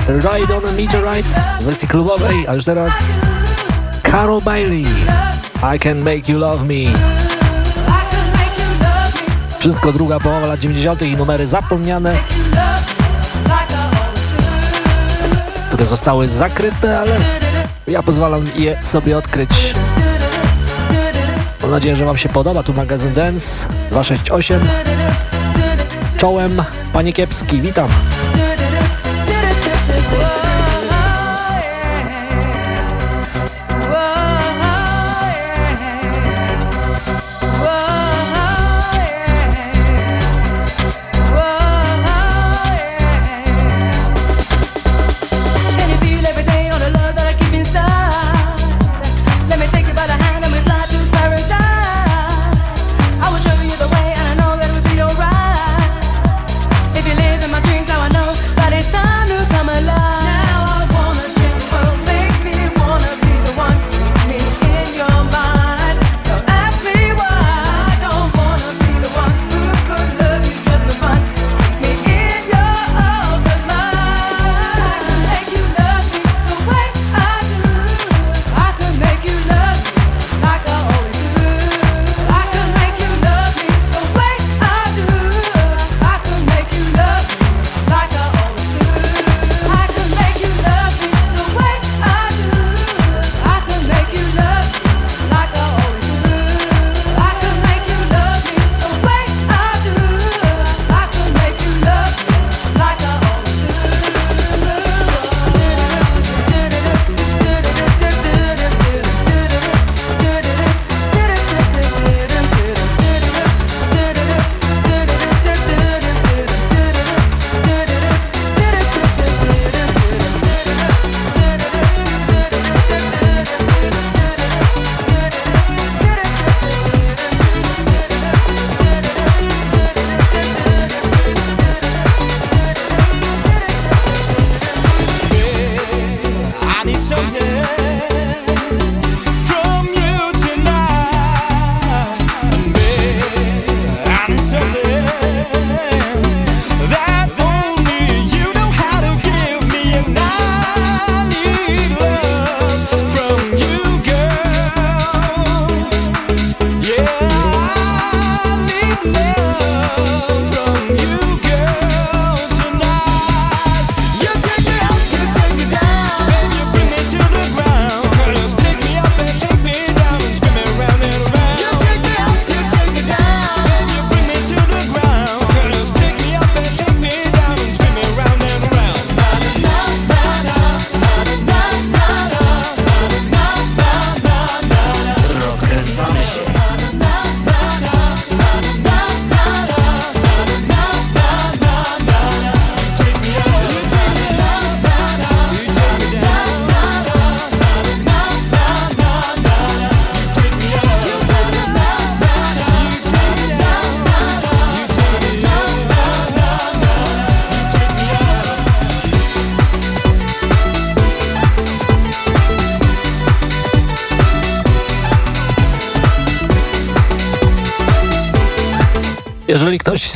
Ride on a Meteorite w wersji klubowej, a już teraz Carol Bailey, I Can Make You Love Me. Wszystko druga połowa lat 90. i numery zapomniane, które zostały zakryte, ale ja pozwalam je sobie odkryć. Mam nadzieję, że Wam się podoba tu magazyn Dance 268. Czołem, panie Kiepski, witam.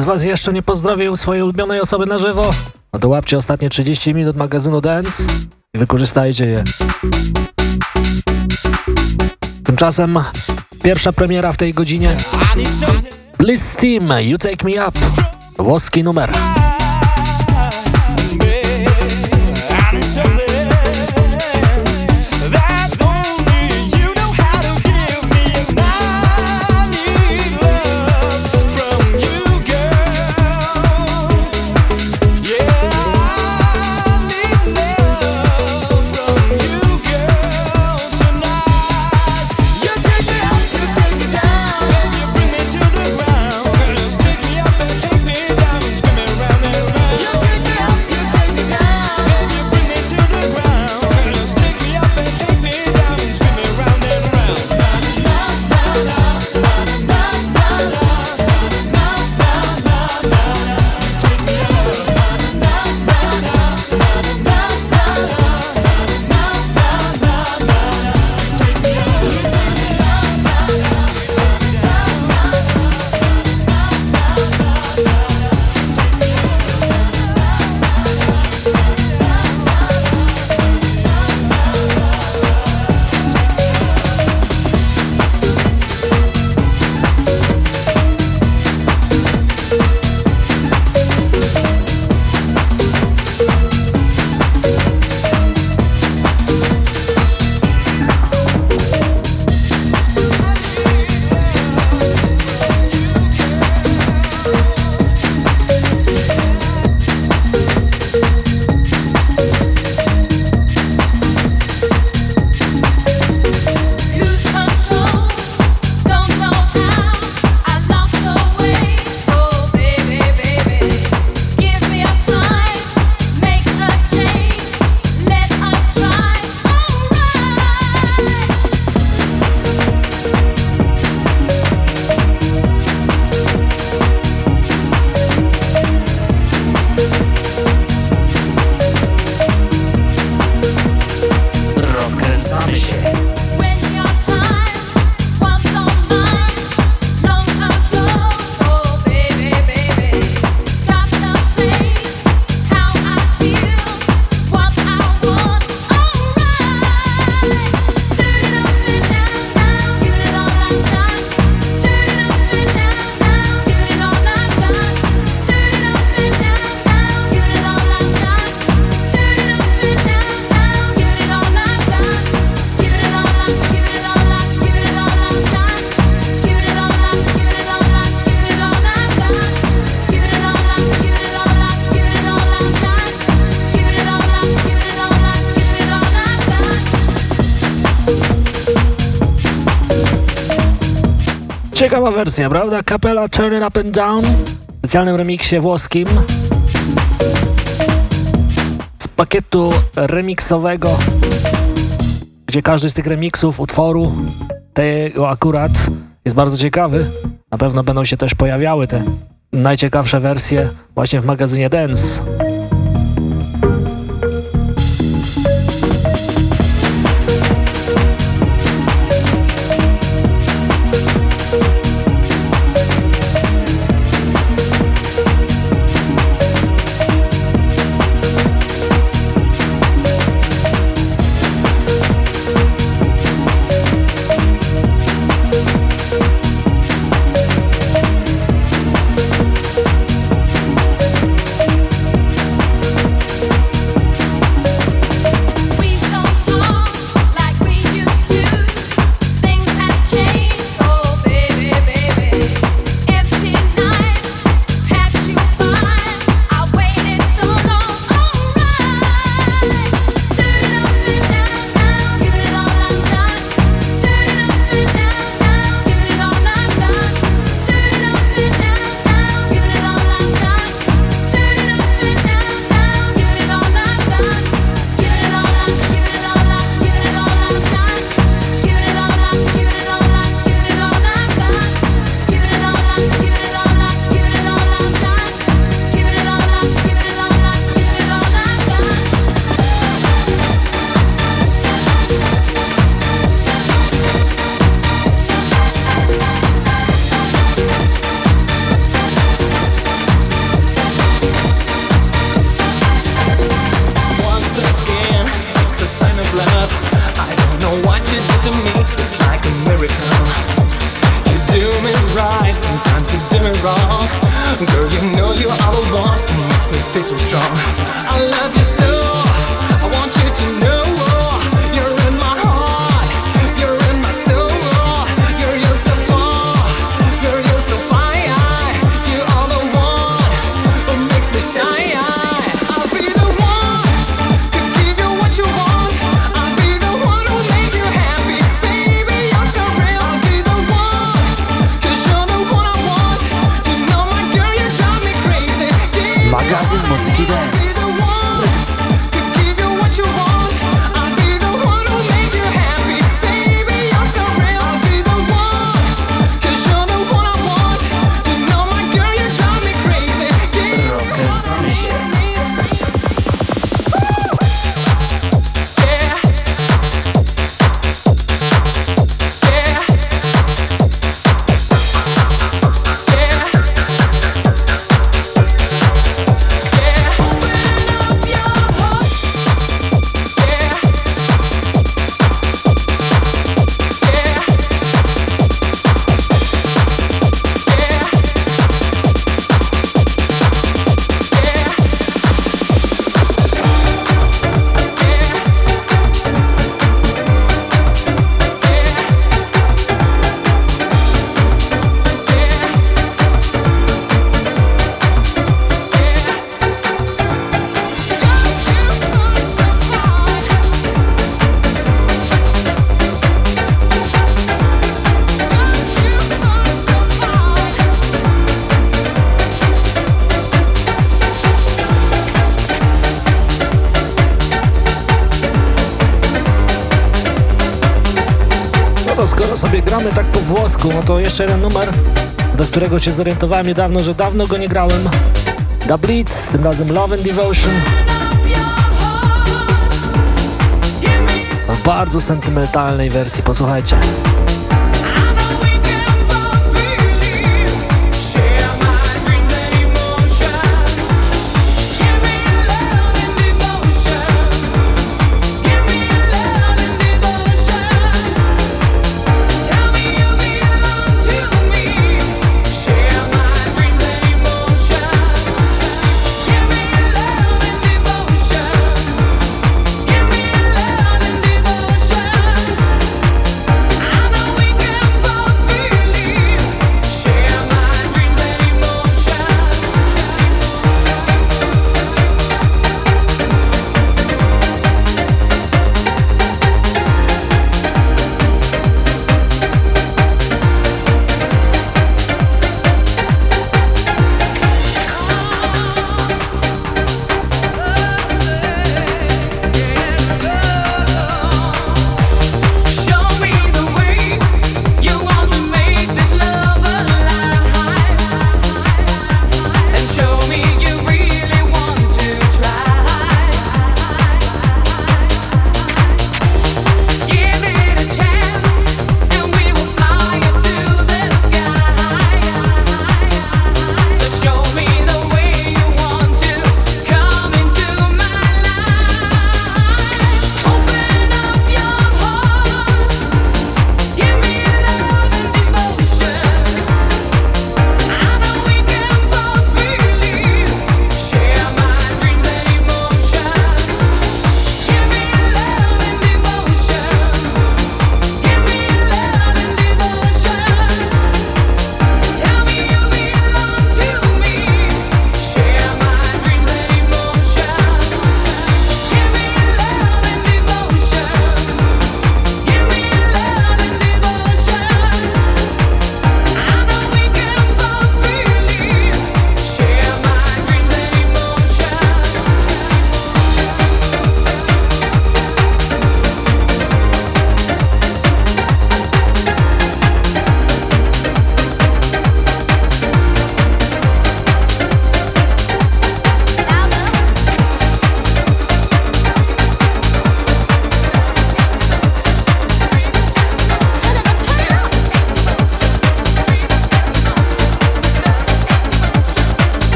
Z Was jeszcze nie pozdrowił swojej ulubionej osoby na żywo, no to łapcie ostatnie 30 minut magazynu Dance i wykorzystajcie je. Tymczasem pierwsza premiera w tej godzinie. Bliss Team, You Take Me Up. Włoski numer. Ciekawa wersja, prawda? Kapela Turn It Up and Down w specjalnym remiksie włoskim z pakietu remiksowego, gdzie każdy z tych remiksów utworu, tego akurat, jest bardzo ciekawy. Na pewno będą się też pojawiały te najciekawsze wersje właśnie w magazynie Dance.
porządku,
no to jeszcze jeden numer, do którego się zorientowałem niedawno, że dawno go nie grałem. Da Blitz, tym razem Love and Devotion. W bardzo sentymentalnej wersji, posłuchajcie.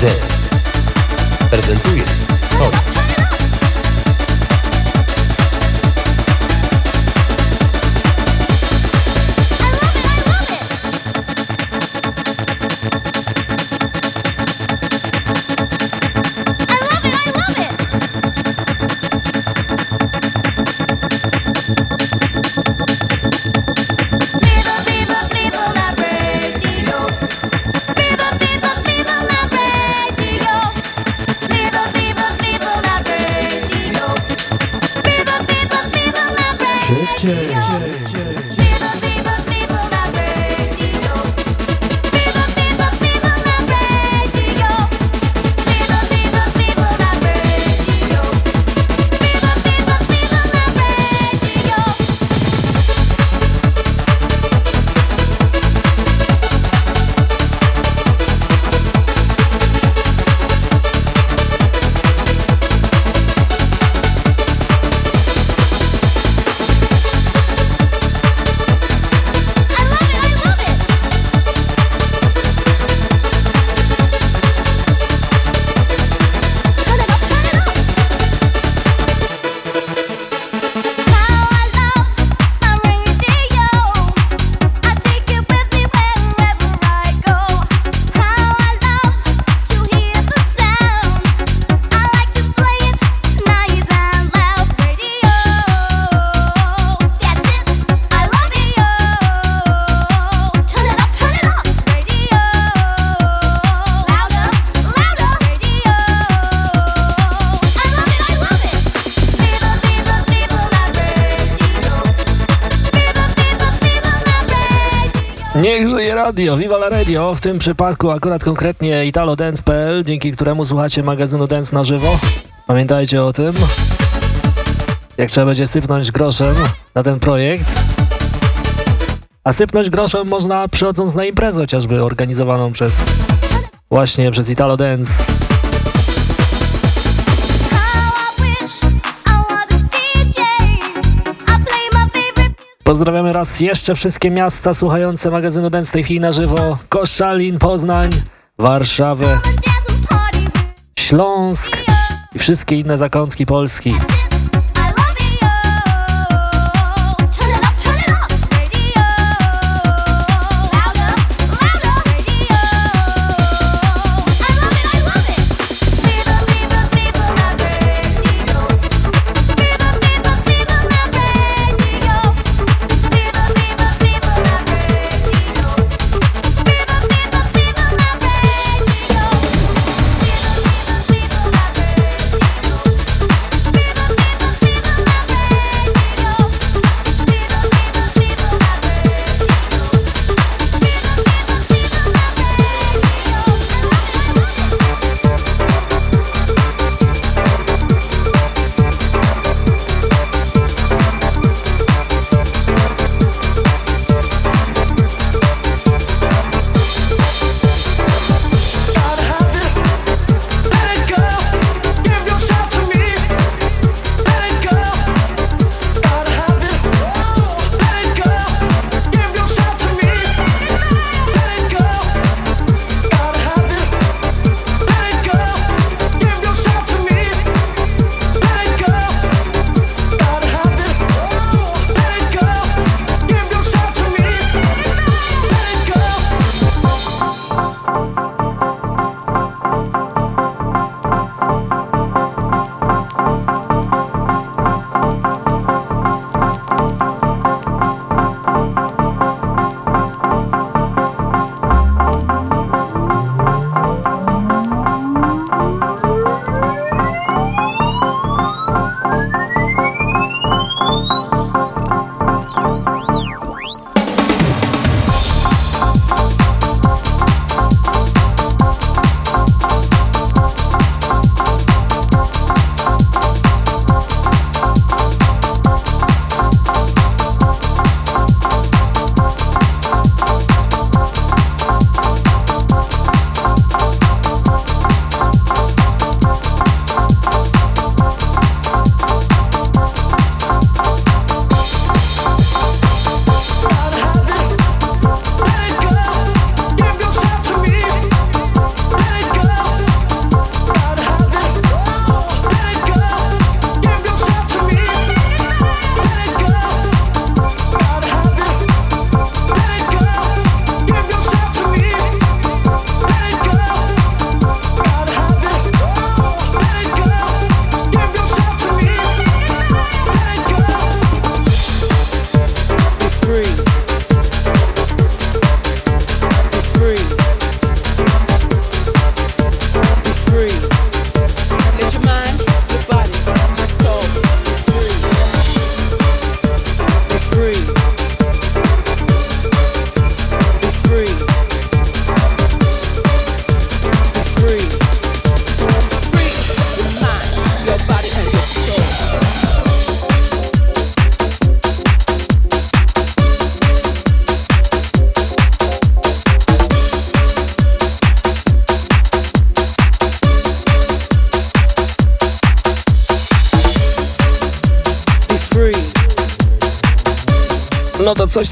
Dance. Prezentuje
radio, Viva la Radio, w tym przypadku akurat konkretnie italodance.pl, dzięki któremu słuchacie magazynu Dance na żywo. Pamiętajcie o tym. Jak trzeba będzie sypnąć groszem na ten projekt. A sypnąć groszem można przychodząc na imprezę chociażby organizowaną przez właśnie przez Italo Dance. Pozdrawiamy raz jeszcze wszystkie miasta słuchające magazynu Dance w tej chwili na żywo. Koszalin, Poznań, Warszawę, Śląsk i wszystkie inne zakątki Polski.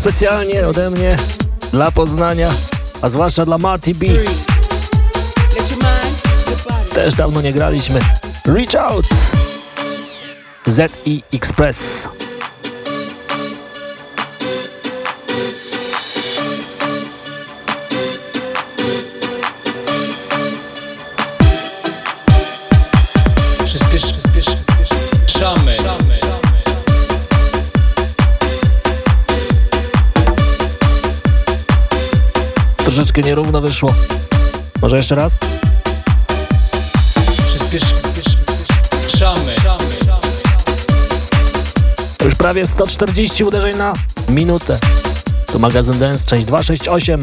specjalnie ode mnie dla Poznania, a zwłaszcza dla Marty B. Też dawno nie graliśmy. Reach Out! ZE Express. troszeczkę nierówno wyszło. Może jeszcze raz?
Przyspieszamy.
Już prawie 140 uderzeń na minutę. Tu magazyn Dance, część 268.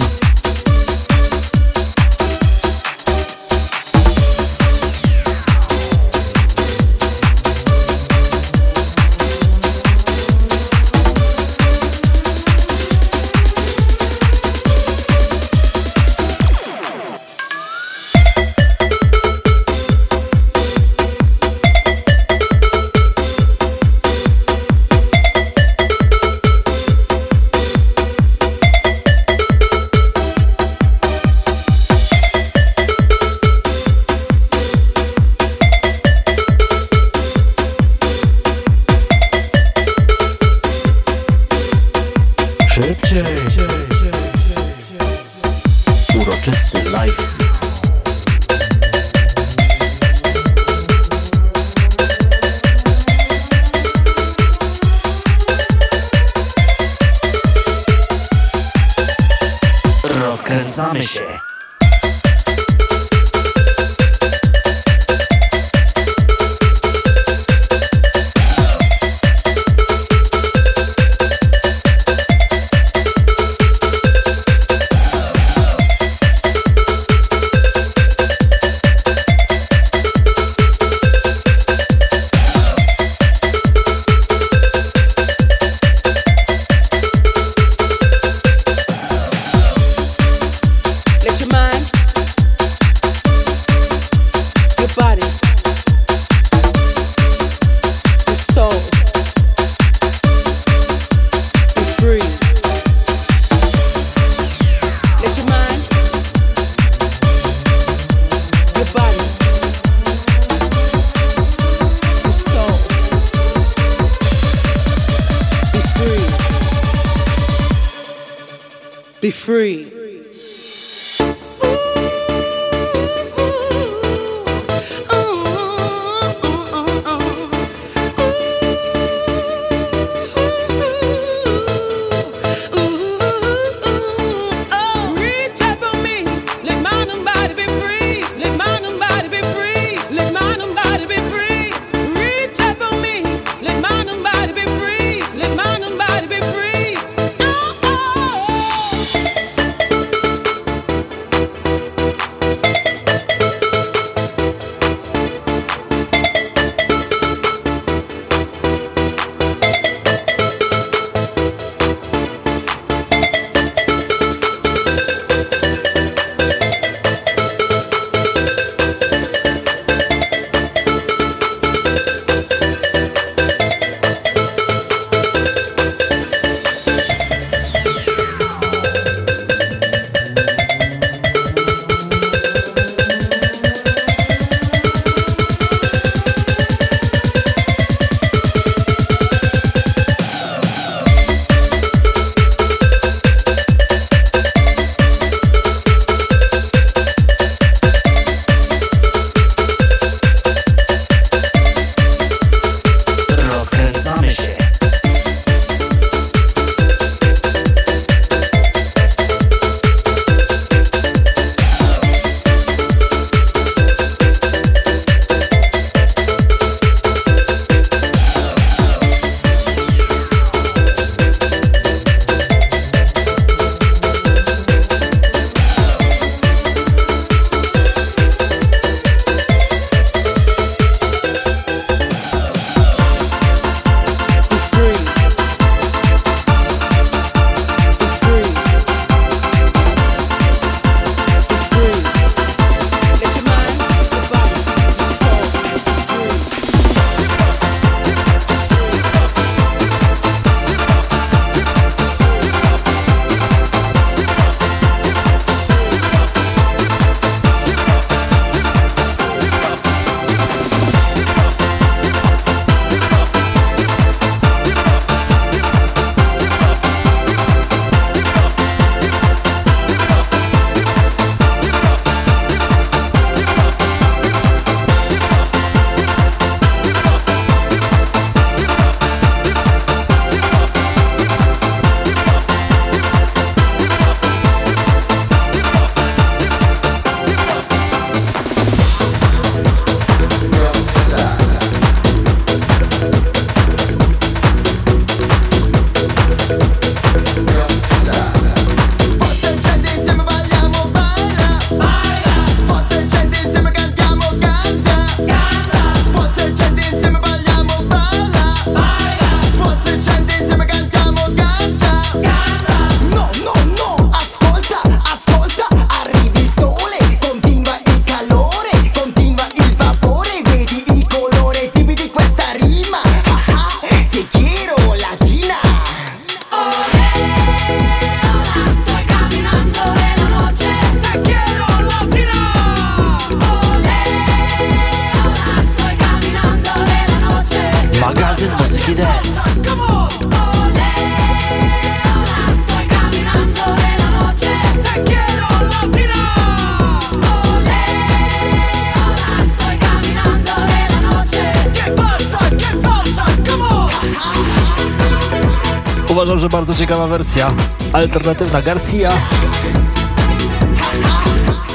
ciekawa wersja. Alternatywna Garcia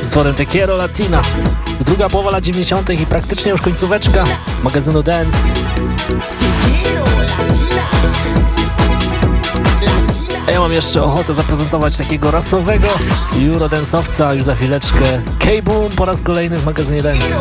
z tworem Te Quiero Latina. Druga połowa lat 90. i praktycznie już końcóweczka magazynu Dance. A ja mam jeszcze ochotę zaprezentować takiego rasowego eurodance'owca już za chwileczkę. K-Boom po raz kolejny w magazynie Dance.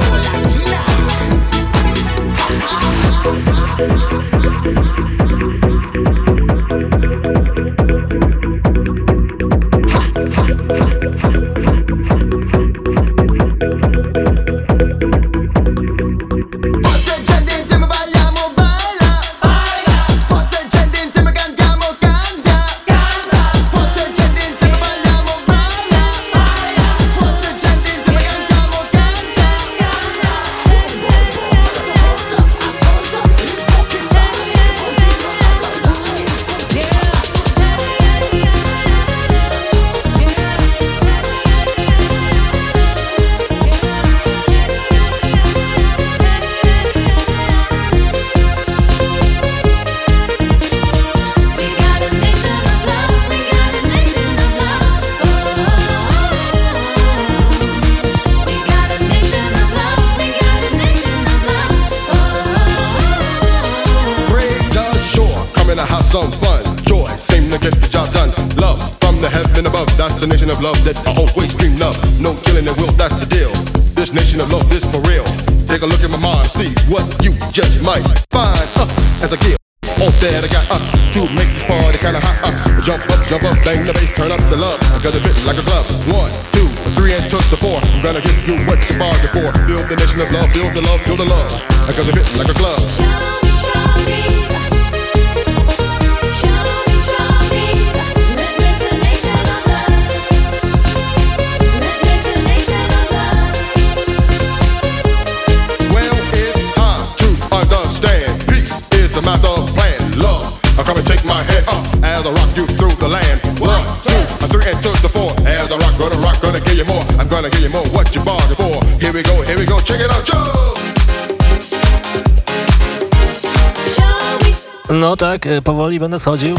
No
tak, y, powoli będę schodził.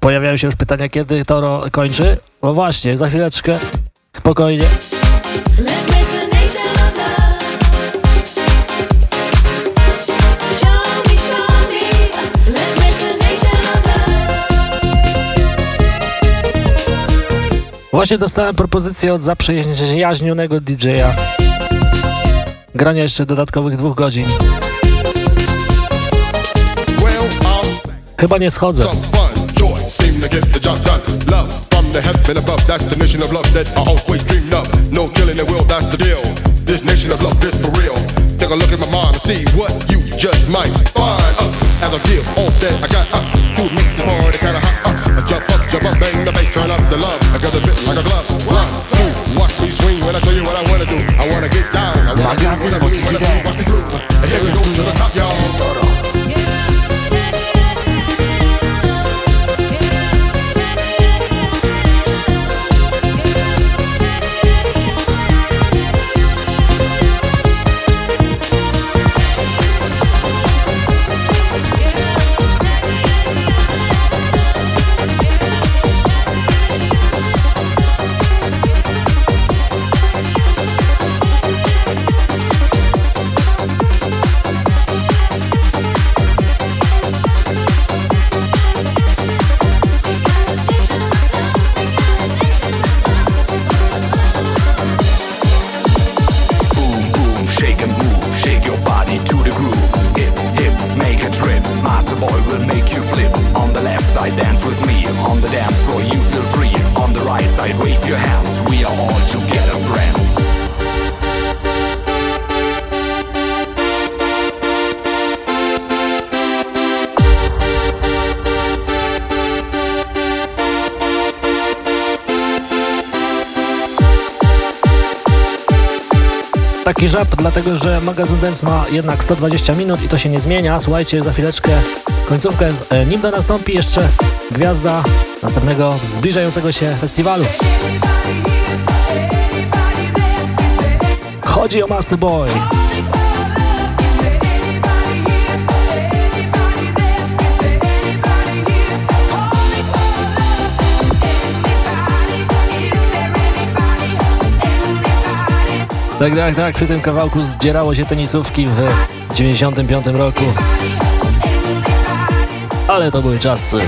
Pojawiają się już pytania, kiedy Toro kończy. No właśnie, za chwileczkę. Spokojnie. Właśnie dostałem propozycję od zaprzyjaźnionego DJ-a. Grania jeszcze dodatkowych dwóch godzin. Chyba nie schodzę.
The heaven above, that's the nation of love that I always dreamed of. No killing the will, that's the deal. This nation of love is for real. Take a look at my mind and see what you just might find. As I give all that I got to make the party kinda hot. Jump up, jump up, bang the bass, turn up the love. I got a bit like a glove. One, two, watch me swing when I tell you what I wanna do. I wanna get down. I wanna
Magazyn
wanna
Polski
wanna
Dance.
watch me. Here we go to the top, y'all.
Taki żart, dlatego że magazyn Dance ma jednak 120 minut i to się nie zmienia. Słuchajcie, za chwileczkę końcówkę. E, Nim to nastąpi jeszcze gwiazda następnego zbliżającego się festiwalu. Chodzi o Master Boy. Tak, tak, tak, przy tym kawałku zdzierało się tenisówki w 95 roku. Ale to były czasy.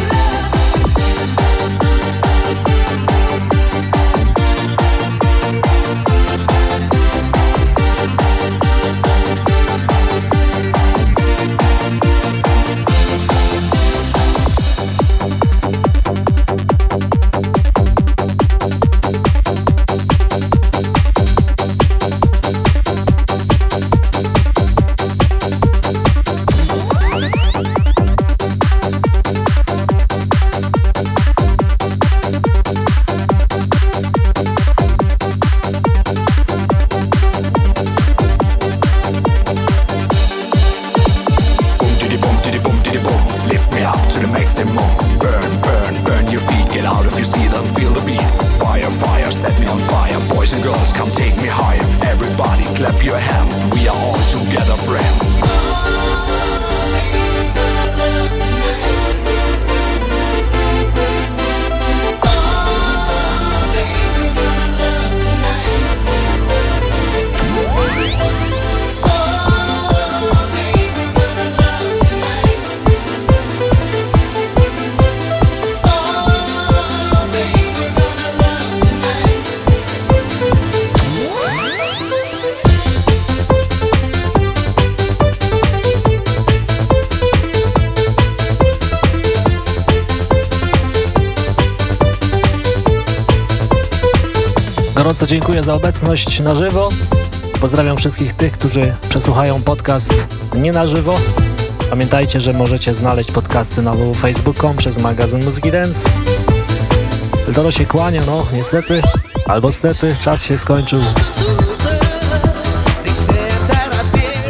Dziękuję za obecność na żywo. Pozdrawiam wszystkich tych, którzy przesłuchają podcast nie na żywo. Pamiętajcie, że możecie znaleźć podcasty na www.facebook.com przez magazyn Muzyki Dance. Eldoro się kłania, no niestety, albo stety, czas się skończył.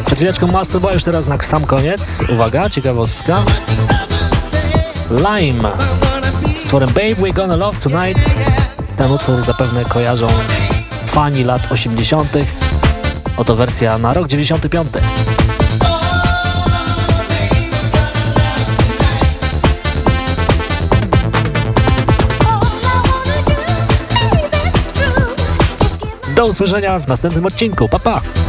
Przed chwileczką Master Boy, już teraz na sam koniec. Uwaga, ciekawostka. Lime z utworem Babe We Gonna Love Tonight. Ten utwór zapewne kojarzą fani lat 80. Oto wersja na rok 95. Do usłyszenia w następnym odcinku. Pa, pa!